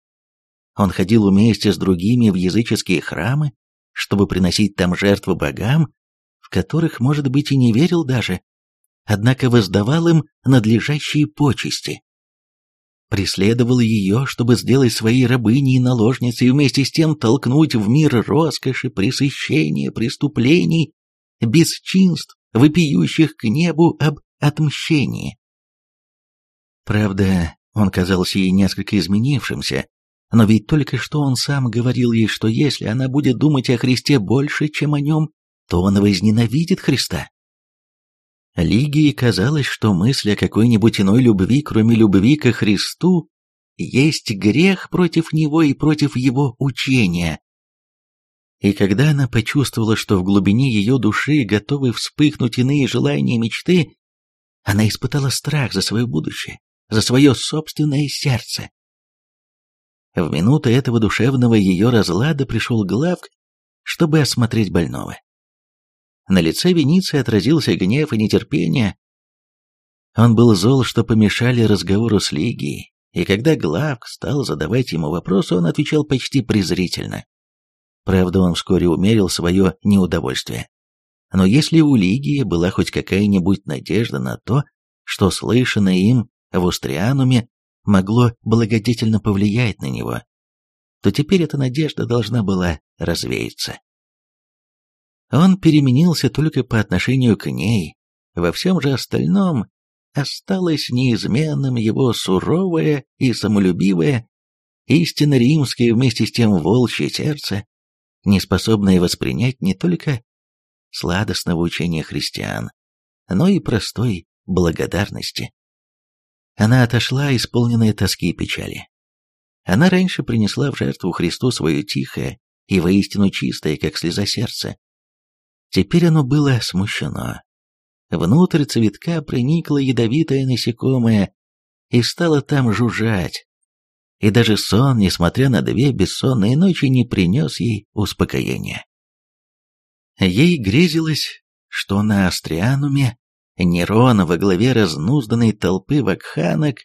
Он ходил вместе с другими в языческие храмы, чтобы приносить там жертвы богам, которых, может быть, и не верил даже, однако воздавал им надлежащие почести. Преследовал ее, чтобы сделать своей рабыней и наложницей вместе с тем толкнуть в мир роскоши, пресыщения, преступлений бесчинств, вопиющих к небу об отмщении. Правда, он казался ей несколько изменившимся, но ведь только что он сам говорил ей, что если она будет думать о Христе больше, чем о нем, то он возненавидит Христа. Лигии казалось, что мысль о какой-нибудь иной любви, кроме любви ко Христу, есть грех против него и против его учения, и когда она почувствовала, что в глубине ее души готовы вспыхнуть иные желания и мечты, она испытала страх за свое будущее, за свое собственное сердце. В минуты этого душевного ее разлада пришел Главк, чтобы осмотреть больного. На лице Вениции отразился гнев и нетерпение. Он был зол, что помешали разговору с Лигией, и когда Главк стал задавать ему вопросы, он отвечал почти презрительно. Правда, он вскоре умерил свое неудовольствие. Но если у Лигии была хоть какая-нибудь надежда на то, что слышанное им в Устриануме могло благодетельно повлиять на него, то теперь эта надежда должна была развеяться. Он переменился только по отношению к ней, во всем же остальном осталось неизменным его суровое и самолюбивое, истинно римское вместе с тем волчье сердце, не способные воспринять не только сладостного учения христиан, но и простой благодарности. Она отошла, исполненная тоски и печали. Она раньше принесла в жертву Христу свое тихое и воистину чистое, как слеза сердце. Теперь оно было смущено. Внутрь цветка проникло ядовитое насекомое и стало там жужжать, и даже сон, несмотря на две бессонные ночи, не принес ей успокоения. Ей грезилось, что на Астриануме Нерон во главе разнузданной толпы вакханок,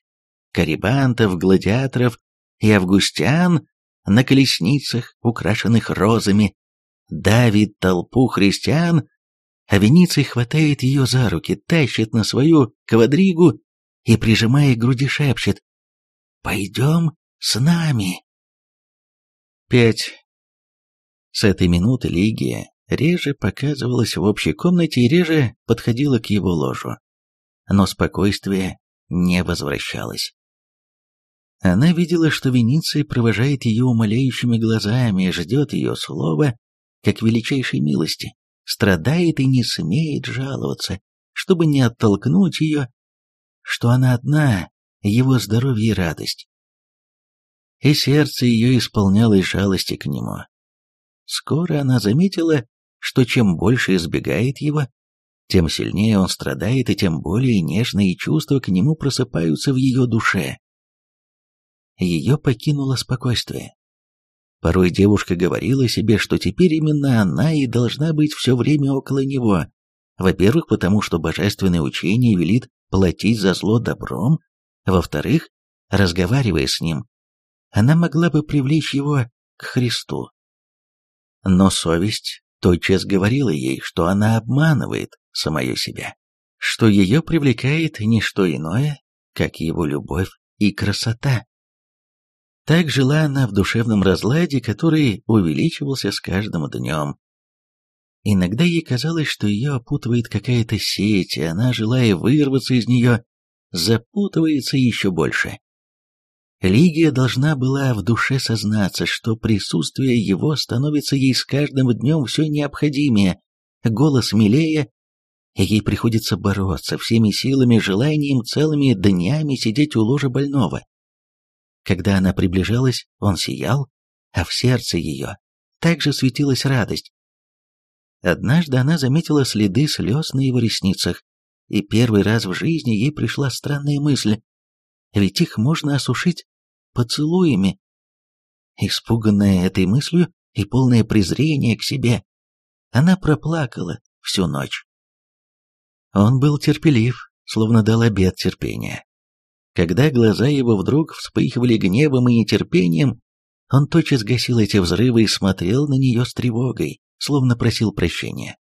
карибантов, гладиаторов и августян на колесницах, украшенных розами, давит толпу христиан, а Вениций хватает ее за руки, тащит на свою квадригу и, прижимая к груди, шепчет «Пойдем с нами». 5. С этой минуты Лигия реже показывалась в общей комнате и реже подходила к его ложу. Но спокойствие не возвращалось. Она видела, что Вениций провожает ее умоляющими глазами, ждет ее слова, как величайшей милости, страдает и не смеет жаловаться, чтобы не оттолкнуть ее, что она одна, его здоровье и радость. И сердце ее исполнялось жалости к нему. Скоро она заметила, что чем больше избегает его, тем сильнее он страдает, и тем более нежные чувства к нему просыпаются в ее душе. Ее покинуло спокойствие. Порой девушка говорила себе, что теперь именно она и должна быть все время около него. Во-первых, потому что божественное учение велит платить за зло добром. Во-вторых, разговаривая с ним, она могла бы привлечь его к Христу. Но совесть тотчас говорила ей, что она обманывает самое себя, что ее привлекает не что иное, как его любовь и красота. Так жила она в душевном разладе, который увеличивался с каждым днем. Иногда ей казалось, что ее опутывает какая-то сеть, и она, желая вырваться из нее, запутывается еще больше. Лигия должна была в душе сознаться, что присутствие его становится ей с каждым днем все необходимее, голос милее, и ей приходится бороться всеми силами, желанием целыми днями сидеть у ложа больного. Когда она приближалась, он сиял, а в сердце ее также светилась радость. Однажды она заметила следы слез на его ресницах, и первый раз в жизни ей пришла странная мысль, ведь их можно осушить поцелуями. Испуганная этой мыслью и полное презрение к себе, она проплакала всю ночь. Он был терпелив, словно дал обет терпения. Когда глаза его вдруг вспыхивали гневом и нетерпением, он тотчас гасил эти взрывы и смотрел на нее с тревогой, словно просил прощения.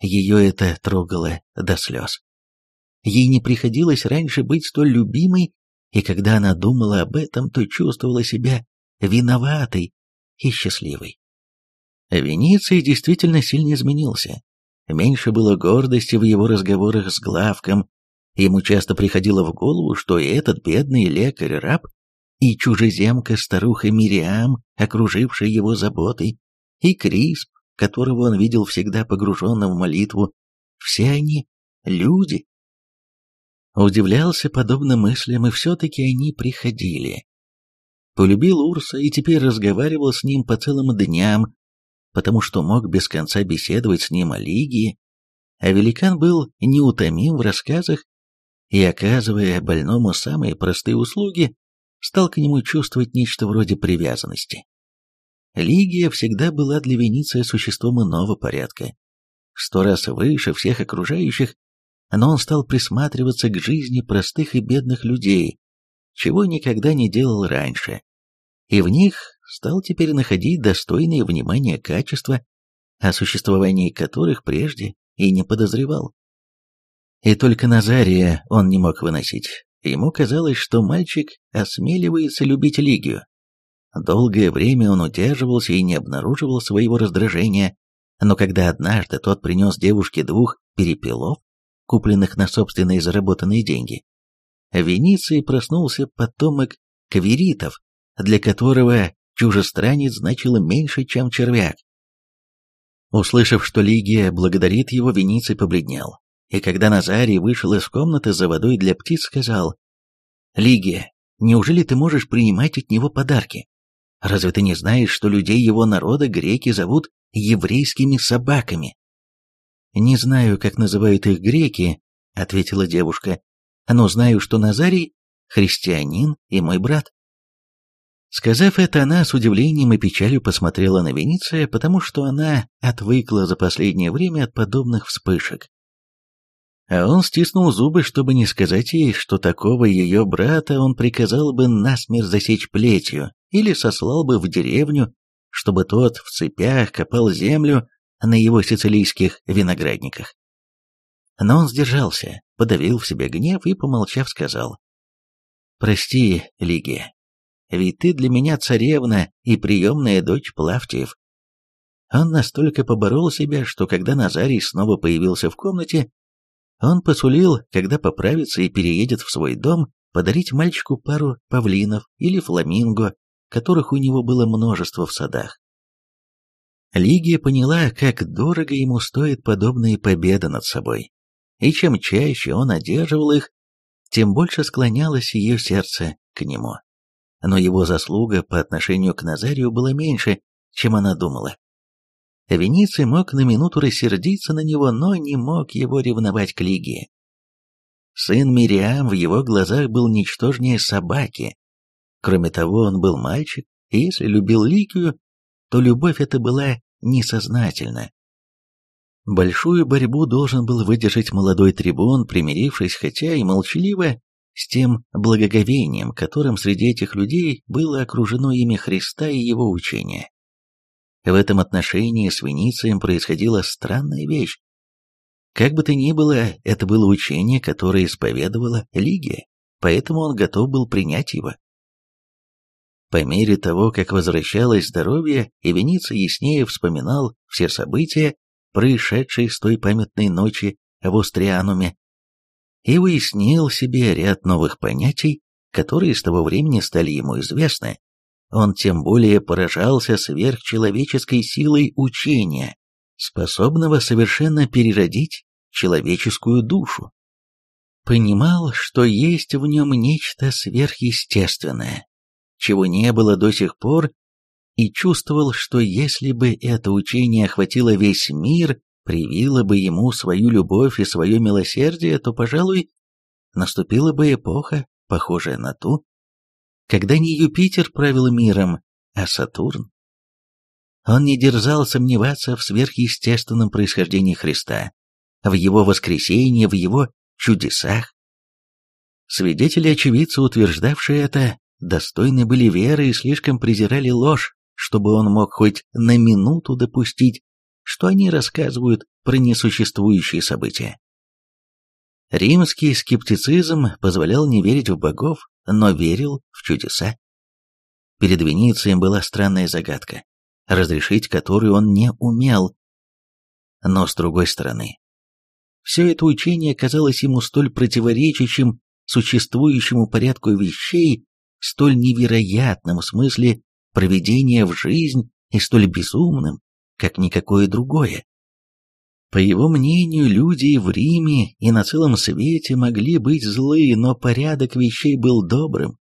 Ее это трогало до слез. Ей не приходилось раньше быть столь любимой, и когда она думала об этом, то чувствовала себя виноватой и счастливой. Вениций действительно сильно изменился. Меньше было гордости в его разговорах с Главком, Ему часто приходило в голову, что и этот бедный лекарь-раб, и чужеземка старуха Мириам, окружившая его заботой, и Крисп, которого он видел всегда погруженным в молитву, все они люди. Удивлялся подобным мыслям, и все-таки они приходили. Полюбил Урса и теперь разговаривал с ним по целым дням, потому что мог без конца беседовать с ним о Лигии, а великан был неутомим в рассказах и, оказывая больному самые простые услуги, стал к нему чувствовать нечто вроде привязанности. Лигия всегда была для Вениция существом иного порядка, в сто раз выше всех окружающих, но он стал присматриваться к жизни простых и бедных людей, чего никогда не делал раньше, и в них стал теперь находить достойные внимания качества, о существовании которых прежде и не подозревал. И только Назария он не мог выносить. Ему казалось, что мальчик осмеливается любить Лигию. Долгое время он удерживался и не обнаруживал своего раздражения, но когда однажды тот принес девушке двух перепелов, купленных на собственные заработанные деньги, в Венеции проснулся потомок каверитов, для которого чужестранец значило меньше, чем червяк. Услышав, что Лигия благодарит его, Вениций побледнел и когда Назарий вышел из комнаты за водой для птиц, сказал, «Лигия, неужели ты можешь принимать от него подарки? Разве ты не знаешь, что людей его народа греки зовут еврейскими собаками?» «Не знаю, как называют их греки», — ответила девушка, «но знаю, что Назарий — христианин и мой брат». Сказав это, она с удивлением и печалью посмотрела на Вениция, потому что она отвыкла за последнее время от подобных вспышек. А он стиснул зубы, чтобы не сказать ей, что такого ее брата он приказал бы насмерть засечь плетью или сослал бы в деревню, чтобы тот в цепях копал землю на его сицилийских виноградниках. Но он сдержался, подавил в себе гнев и, помолчав, сказал, «Прости, Лигия, ведь ты для меня царевна и приемная дочь Плавтиев». Он настолько поборол себя, что когда Назарий снова появился в комнате, он посулил, когда поправится и переедет в свой дом, подарить мальчику пару павлинов или фламинго, которых у него было множество в садах. Лигия поняла, как дорого ему стоит подобные победы над собой, и чем чаще он одерживал их, тем больше склонялось ее сердце к нему но его заслуга по отношению к Назарию была меньше, чем она думала. Вениций мог на минуту рассердиться на него, но не мог его ревновать к Лигии. Сын Мириам в его глазах был ничтожнее собаки. Кроме того, он был мальчик, и если любил Ликию, то любовь эта была несознательна. Большую борьбу должен был выдержать молодой трибун, примирившись, хотя и молчаливо, с тем благоговением, которым среди этих людей было окружено имя Христа и его учение. В этом отношении с Веницием происходила странная вещь. Как бы то ни было, это было учение, которое исповедовала Лигия, поэтому он готов был принять его. По мере того, как возвращалось здоровье, и Вениций яснее вспоминал все события, происшедшие с той памятной ночи в Устриануме, и уяснил себе ряд новых понятий, которые с того времени стали ему известны, он тем более поражался сверхчеловеческой силой учения, способного совершенно переродить человеческую душу. Понимал, что есть в нем нечто сверхъестественное, чего не было до сих пор, и чувствовал, что если бы это учение охватило весь мир, привила бы ему свою любовь и свое милосердие, то, пожалуй, наступила бы эпоха, похожая на ту, когда не Юпитер правил миром, а Сатурн. Он не дерзал сомневаться в сверхъестественном происхождении Христа, в его воскресении, в его чудесах. Свидетели-очевидцы, утверждавшие это, достойны были веры и слишком презирали ложь, чтобы он мог хоть на минуту допустить, что они рассказывают про несуществующие события. Римский скептицизм позволял не верить в богов, но верил в чудеса. Перед Веницием была странная загадка, разрешить которую он не умел. Но с другой стороны, все это учение казалось ему столь противоречащим существующему порядку вещей, столь невероятным в смысле проведения в жизнь и столь безумным, как никакое другое. По его мнению, люди в Риме и на целом свете могли быть злые, но порядок вещей был добрым.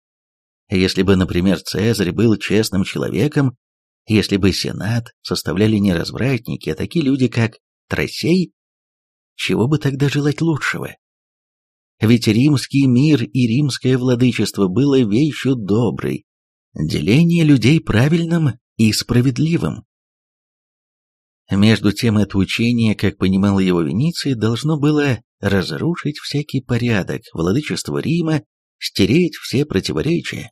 Если бы, например, Цезарь был честным человеком, если бы Сенат составляли не развратники, а такие люди, как Тросей, чего бы тогда желать лучшего? Ведь римский мир и римское владычество было вещью доброй, деление людей правильным и справедливым. Между тем, это учение, как понимал его Вениций, должно было разрушить всякий порядок, владычество Рима, стереть все противоречия.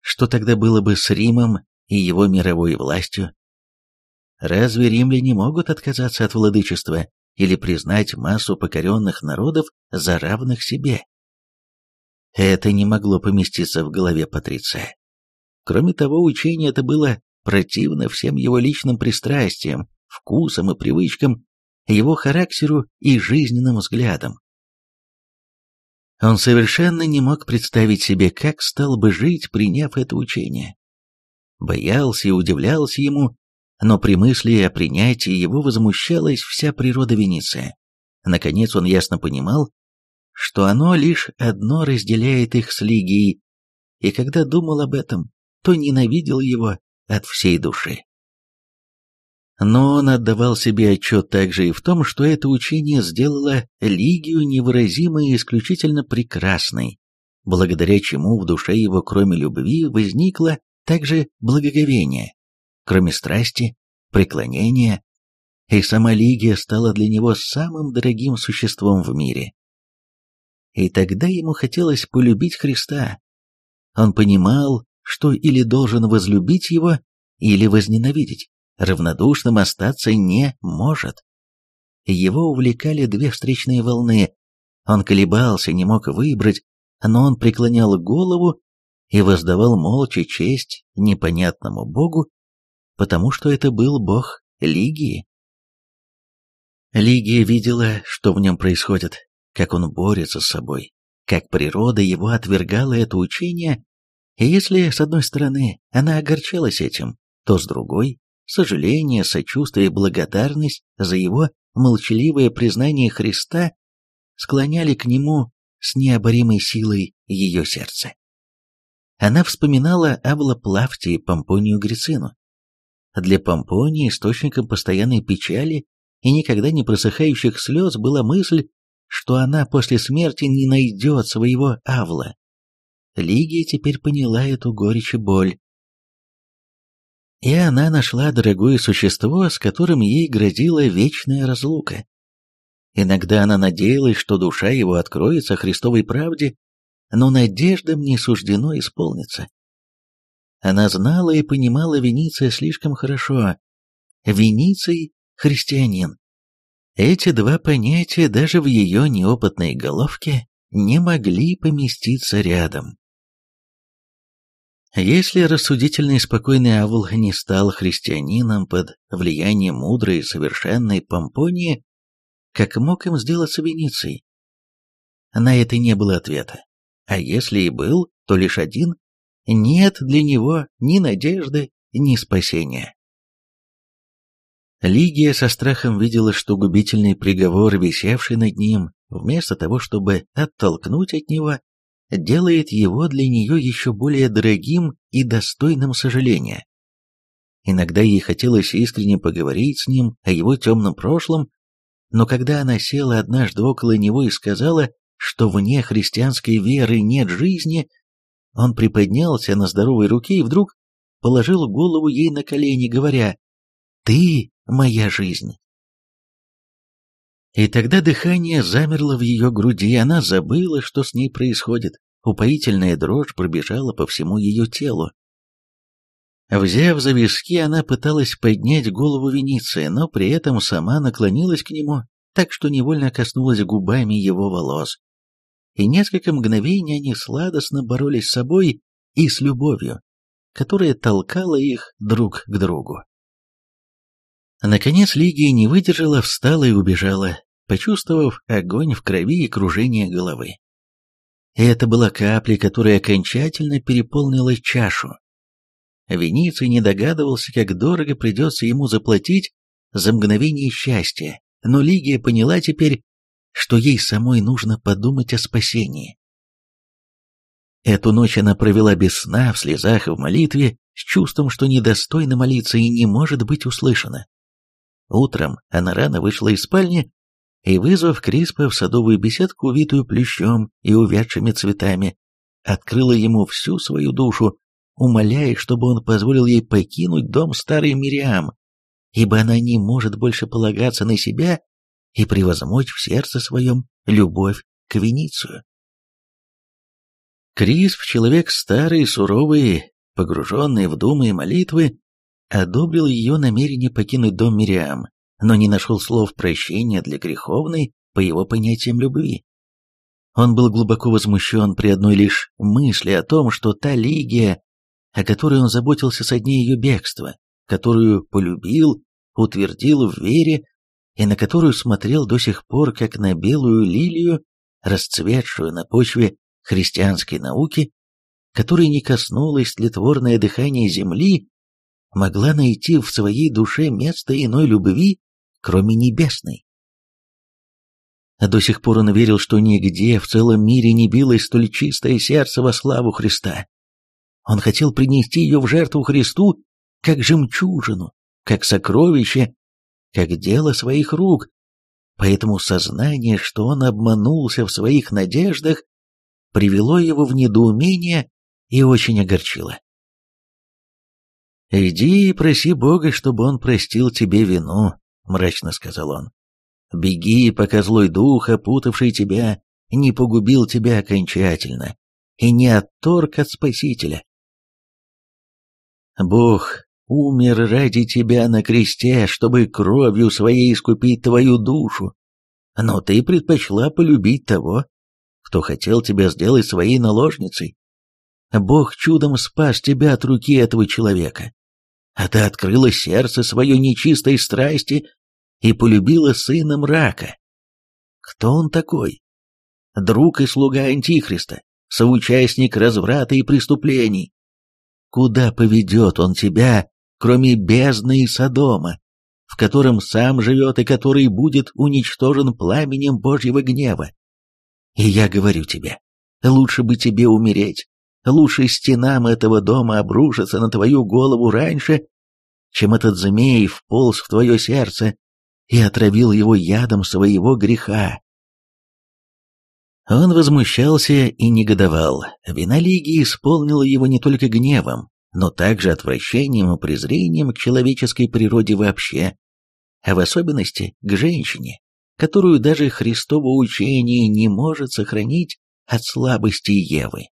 Что тогда было бы с Римом и его мировой властью? Разве римляне могут отказаться от владычества или признать массу покоренных народов за равных себе? Это не могло поместиться в голове Патриция. Кроме того, учение это было противно всем его личным пристрастиям, вкусам и привычкам, его характеру и жизненным взглядам. Он совершенно не мог представить себе, как стал бы жить, приняв это учение. Боялся и удивлялся ему, но при мысли о принятии его возмущалась вся природа Венеции. Наконец он ясно понимал, что оно лишь одно разделяет их с Лигией, и когда думал об этом, то ненавидел его от всей души. Но он отдавал себе отчет также и в том, что это учение сделало Лигию невыразимой и исключительно прекрасной, благодаря чему в душе его, кроме любви, возникла также благоговение, кроме страсти, преклонения, и сама Лигия стала для него самым дорогим существом в мире. И тогда ему хотелось полюбить Христа. Он понимал, что или должен возлюбить его, или возненавидеть, равнодушным остаться не может. Его увлекали две встречные волны. Он колебался, не мог выбрать, но он преклонял голову и воздавал молча честь непонятному богу, потому что это был бог Лигии. Лигия видела, что в нем происходит, как он борется с собой, как природа его отвергала это учение, и если, с одной стороны, она огорчалась этим, то с другой – сожаление, сочувствие благодарность за его молчаливое признание Христа склоняли к нему с необоримой силой ее сердце. Она вспоминала Авла Плавти и Помпонию Грицину. Для Помпонии источником постоянной печали и никогда не просыхающих слез была мысль, что она после смерти не найдет своего Авла. Лигия теперь поняла эту горечь и боль. И она нашла дорогое существо, с которым ей грозила вечная разлука. Иногда она надеялась, что душа его откроется Христовой правде, но надеждам не суждено исполниться. Она знала и понимала Вениция слишком хорошо. Вениций – христианин. Эти два понятия даже в ее неопытной головке не могли поместиться рядом. Если рассудительный и спокойный Авл не стал христианином под влиянием мудрой и совершенной Помпонии, как мог им сделаться Вениций? На это не было ответа. А если и был, то лишь один. Нет для него ни надежды, ни спасения. Лигия со страхом видела, что губительный приговор, висевший над ним, вместо того, чтобы оттолкнуть от него, делает его для нее еще более дорогим и достойным сожаления. Иногда ей хотелось искренне поговорить с ним о его темном прошлом, но когда она села однажды около него и сказала, что вне христианской веры нет жизни, он приподнялся на здоровой руке и вдруг положил голову ей на колени, говоря «Ты моя жизнь». И тогда дыхание замерло в ее груди, и она забыла, что с ней происходит. Упоительная дрожь пробежала по всему ее телу. Взяв за виски, она пыталась поднять голову Вениции, но при этом сама наклонилась к нему, так что невольно коснулась губами его волос. И несколько мгновений они сладостно боролись с собой и с любовью, которая толкала их друг к другу. Наконец Лигия не выдержала, встала и убежала, почувствовав огонь в крови и кружение головы. Это была капля, которая окончательно переполнила чашу. Вениций не догадывался, как дорого придется ему заплатить за мгновение счастья, но Лигия поняла теперь, что ей самой нужно подумать о спасении. Эту ночь она провела без сна, в слезах и в молитве, с чувством, что недостойно молиться и не может быть услышана. Утром она рано вышла из спальни и, вызвав Криспа в садовую беседку, увитую плющом и увядшими цветами, открыла ему всю свою душу, умоляя, чтобы он позволил ей покинуть дом старой Мириам, ибо она не может больше полагаться на себя и превозмочь в сердце своем любовь к Веницию. Крисп, человек старый, суровый, погруженный в думы и молитвы, одобрил ее намерение покинуть дом Мириам, но не нашел слов прощения для греховной, по его понятиям, любви. Он был глубоко возмущен при одной лишь мысли о том, что та Лигия, о которой он заботился со дней ее бегства, которую полюбил, утвердил в вере и на которую смотрел до сих пор как на белую лилию, расцветшую на почве христианской науки, которой не коснулось тлетворное дыхание земли, могла найти в своей душе место иной любви, кроме небесной. А до сих пор он верил, что нигде в целом мире не билось столь чистое сердце во славу Христа. Он хотел принести ее в жертву Христу, как жемчужину, как сокровище, как дело своих рук. Поэтому сознание, что он обманулся в своих надеждах, привело его в недоумение и очень огорчило. «Иди и проси Бога, чтобы он простил тебе вину», — мрачно сказал он. «Беги, пока злой дух, опутавший тебя, не погубил тебя окончательно и не отторг от Спасителя. Бог умер ради тебя на кресте, чтобы кровью своей искупить твою душу, но ты предпочла полюбить того, кто хотел тебя сделать своей наложницей. Бог чудом спас тебя от руки этого человека, а ты открыла сердце свое нечистой страсти и полюбила сына мрака. Кто он такой? Друг и слуга Антихриста, соучастник разврата и преступлений. Куда поведет он тебя, кроме бездны и Содома, в котором сам живет и который будет уничтожен пламенем Божьего гнева? И я говорю тебе, лучше бы тебе умереть, лучше стенам этого дома обрушиться на твою голову раньше, чем этот змей вполз в твое сердце и отравил его ядом своего греха. Он возмущался и негодовал. Вина Лиги исполнила его не только гневом, но также отвращением и презрением к человеческой природе вообще, а в особенности к женщине, которую даже Христово учение не может сохранить от слабости Евы.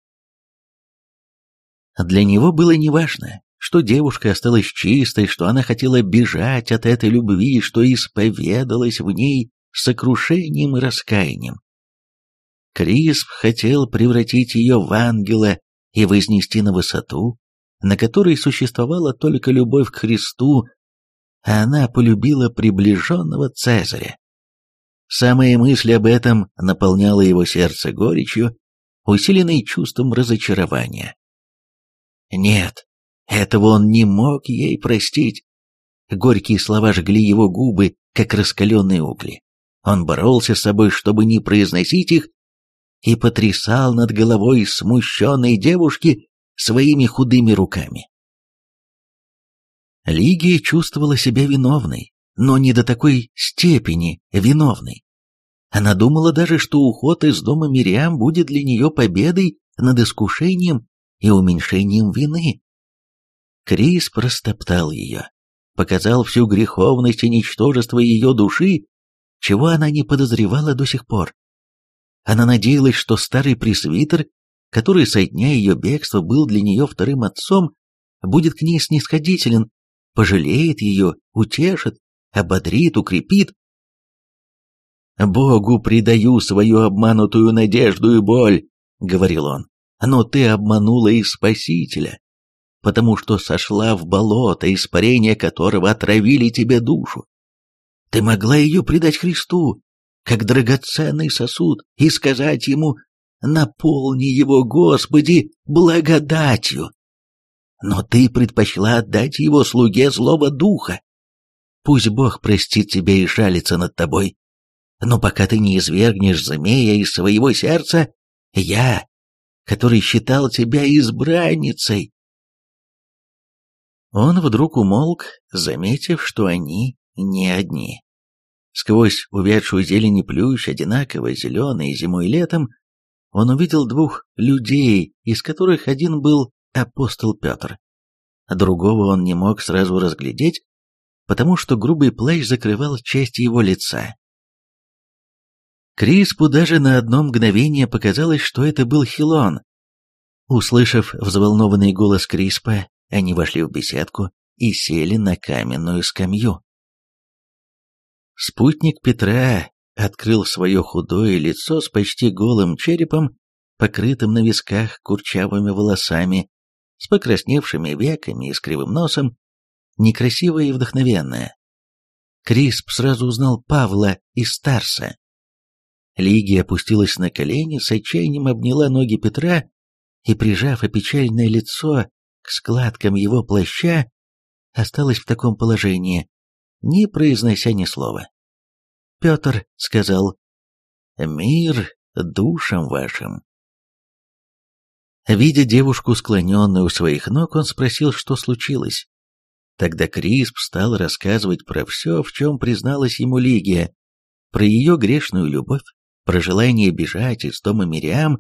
Для него было неважно, что девушка осталась чистой, что она хотела бежать от этой любви, что исповедалась в ней сокрушением и раскаянием. Крисп хотел превратить ее в ангела и вознести на высоту, на которой существовала только любовь к Христу, а она полюбила приближенного Цезаря. Самая мысль об этом наполняла его сердце горечью, усиленной чувством разочарования. Нет, этого он не мог ей простить. Горькие слова жгли его губы, как раскаленные угли. Он боролся с собой, чтобы не произносить их, и потрясал над головой смущенной девушки своими худыми руками. Лигия чувствовала себя виновной, но не до такой степени виновной. Она думала даже, что уход из дома Мириам будет для нее победой над искушением и уменьшением вины. Крис простоптал ее, показал всю греховность и ничтожество ее души, чего она не подозревала до сих пор. Она надеялась, что старый пресвитер, который со дня ее бегства был для нее вторым отцом, будет к ней снисходителен, пожалеет ее, утешит, ободрит, укрепит. «Богу предаю свою обманутую надежду и боль», — говорил он, — «но ты обманула и Спасителя, потому что сошла в болото, испарение которого отравили тебе душу. Ты могла ее предать Христу, как драгоценный сосуд, и сказать ему «Наполни его, Господи, благодатью». Но ты предпочла отдать его слуге злого духа. Пусть Бог простит тебя и жалится над тобой. Но пока ты не извергнешь змея из своего сердца, я, который считал тебя избранницей. Он вдруг умолк, заметив, что они не одни. Сквозь увядшую зелень и плющ, одинаково зеленый зимой и летом, он увидел двух людей, из которых один был апостол Петр. Другого он не мог сразу разглядеть, потому что грубый плащ закрывал часть его лица. Криспу даже на одно мгновение показалось, что это был Хилон. Услышав взволнованный голос Криспа, они вошли в беседку и сели на каменную скамью. Спутник Петра открыл свое худое лицо с почти голым черепом, покрытым на висках курчавыми волосами, с покрасневшими веками и с кривым носом, некрасивое и вдохновенное. Крисп сразу узнал Павла из Старса. Лигия опустилась на колени, с отчаянием обняла ноги Петра и, прижав опечальное лицо к складкам его плаща, осталась в таком положении, не произнося ни слова. Петр сказал «Мир душам вашим». Видя девушку, склоненную у своих ног, он спросил, что случилось. Тогда Крисп стал рассказывать про все, в чем призналась ему Лигия, про ее грешную любовь, про желание бежать из дома Мириам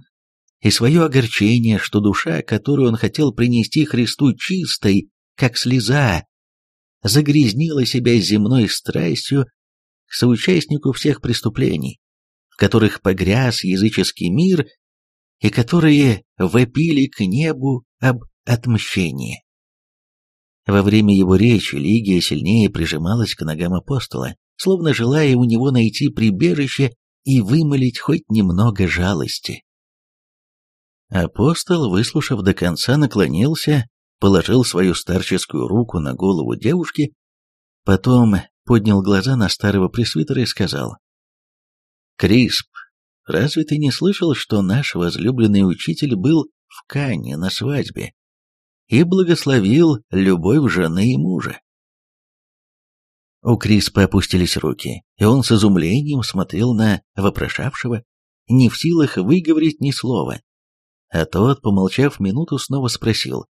и свое огорчение, что душа, которую он хотел принести Христу чистой, как слеза, загрязнила себя земной страстью к соучастнику всех преступлений, в которых погряз языческий мир и которые вопили к небу об отмщении. Во время его речи Лигия сильнее прижималась к ногам апостола, словно желая у него найти прибежище и вымолить хоть немного жалости. Апостол, выслушав до конца, наклонился, положил свою старческую руку на голову девушки, потом поднял глаза на старого пресвитера и сказал, «Крисп, разве ты не слышал, что наш возлюбленный учитель был в Кане на свадьбе и благословил любовь жены и мужа?» У Криспа опустились руки, и он с изумлением смотрел на вопрошавшего, не в силах выговорить ни слова. А тот, помолчав минуту, снова спросил.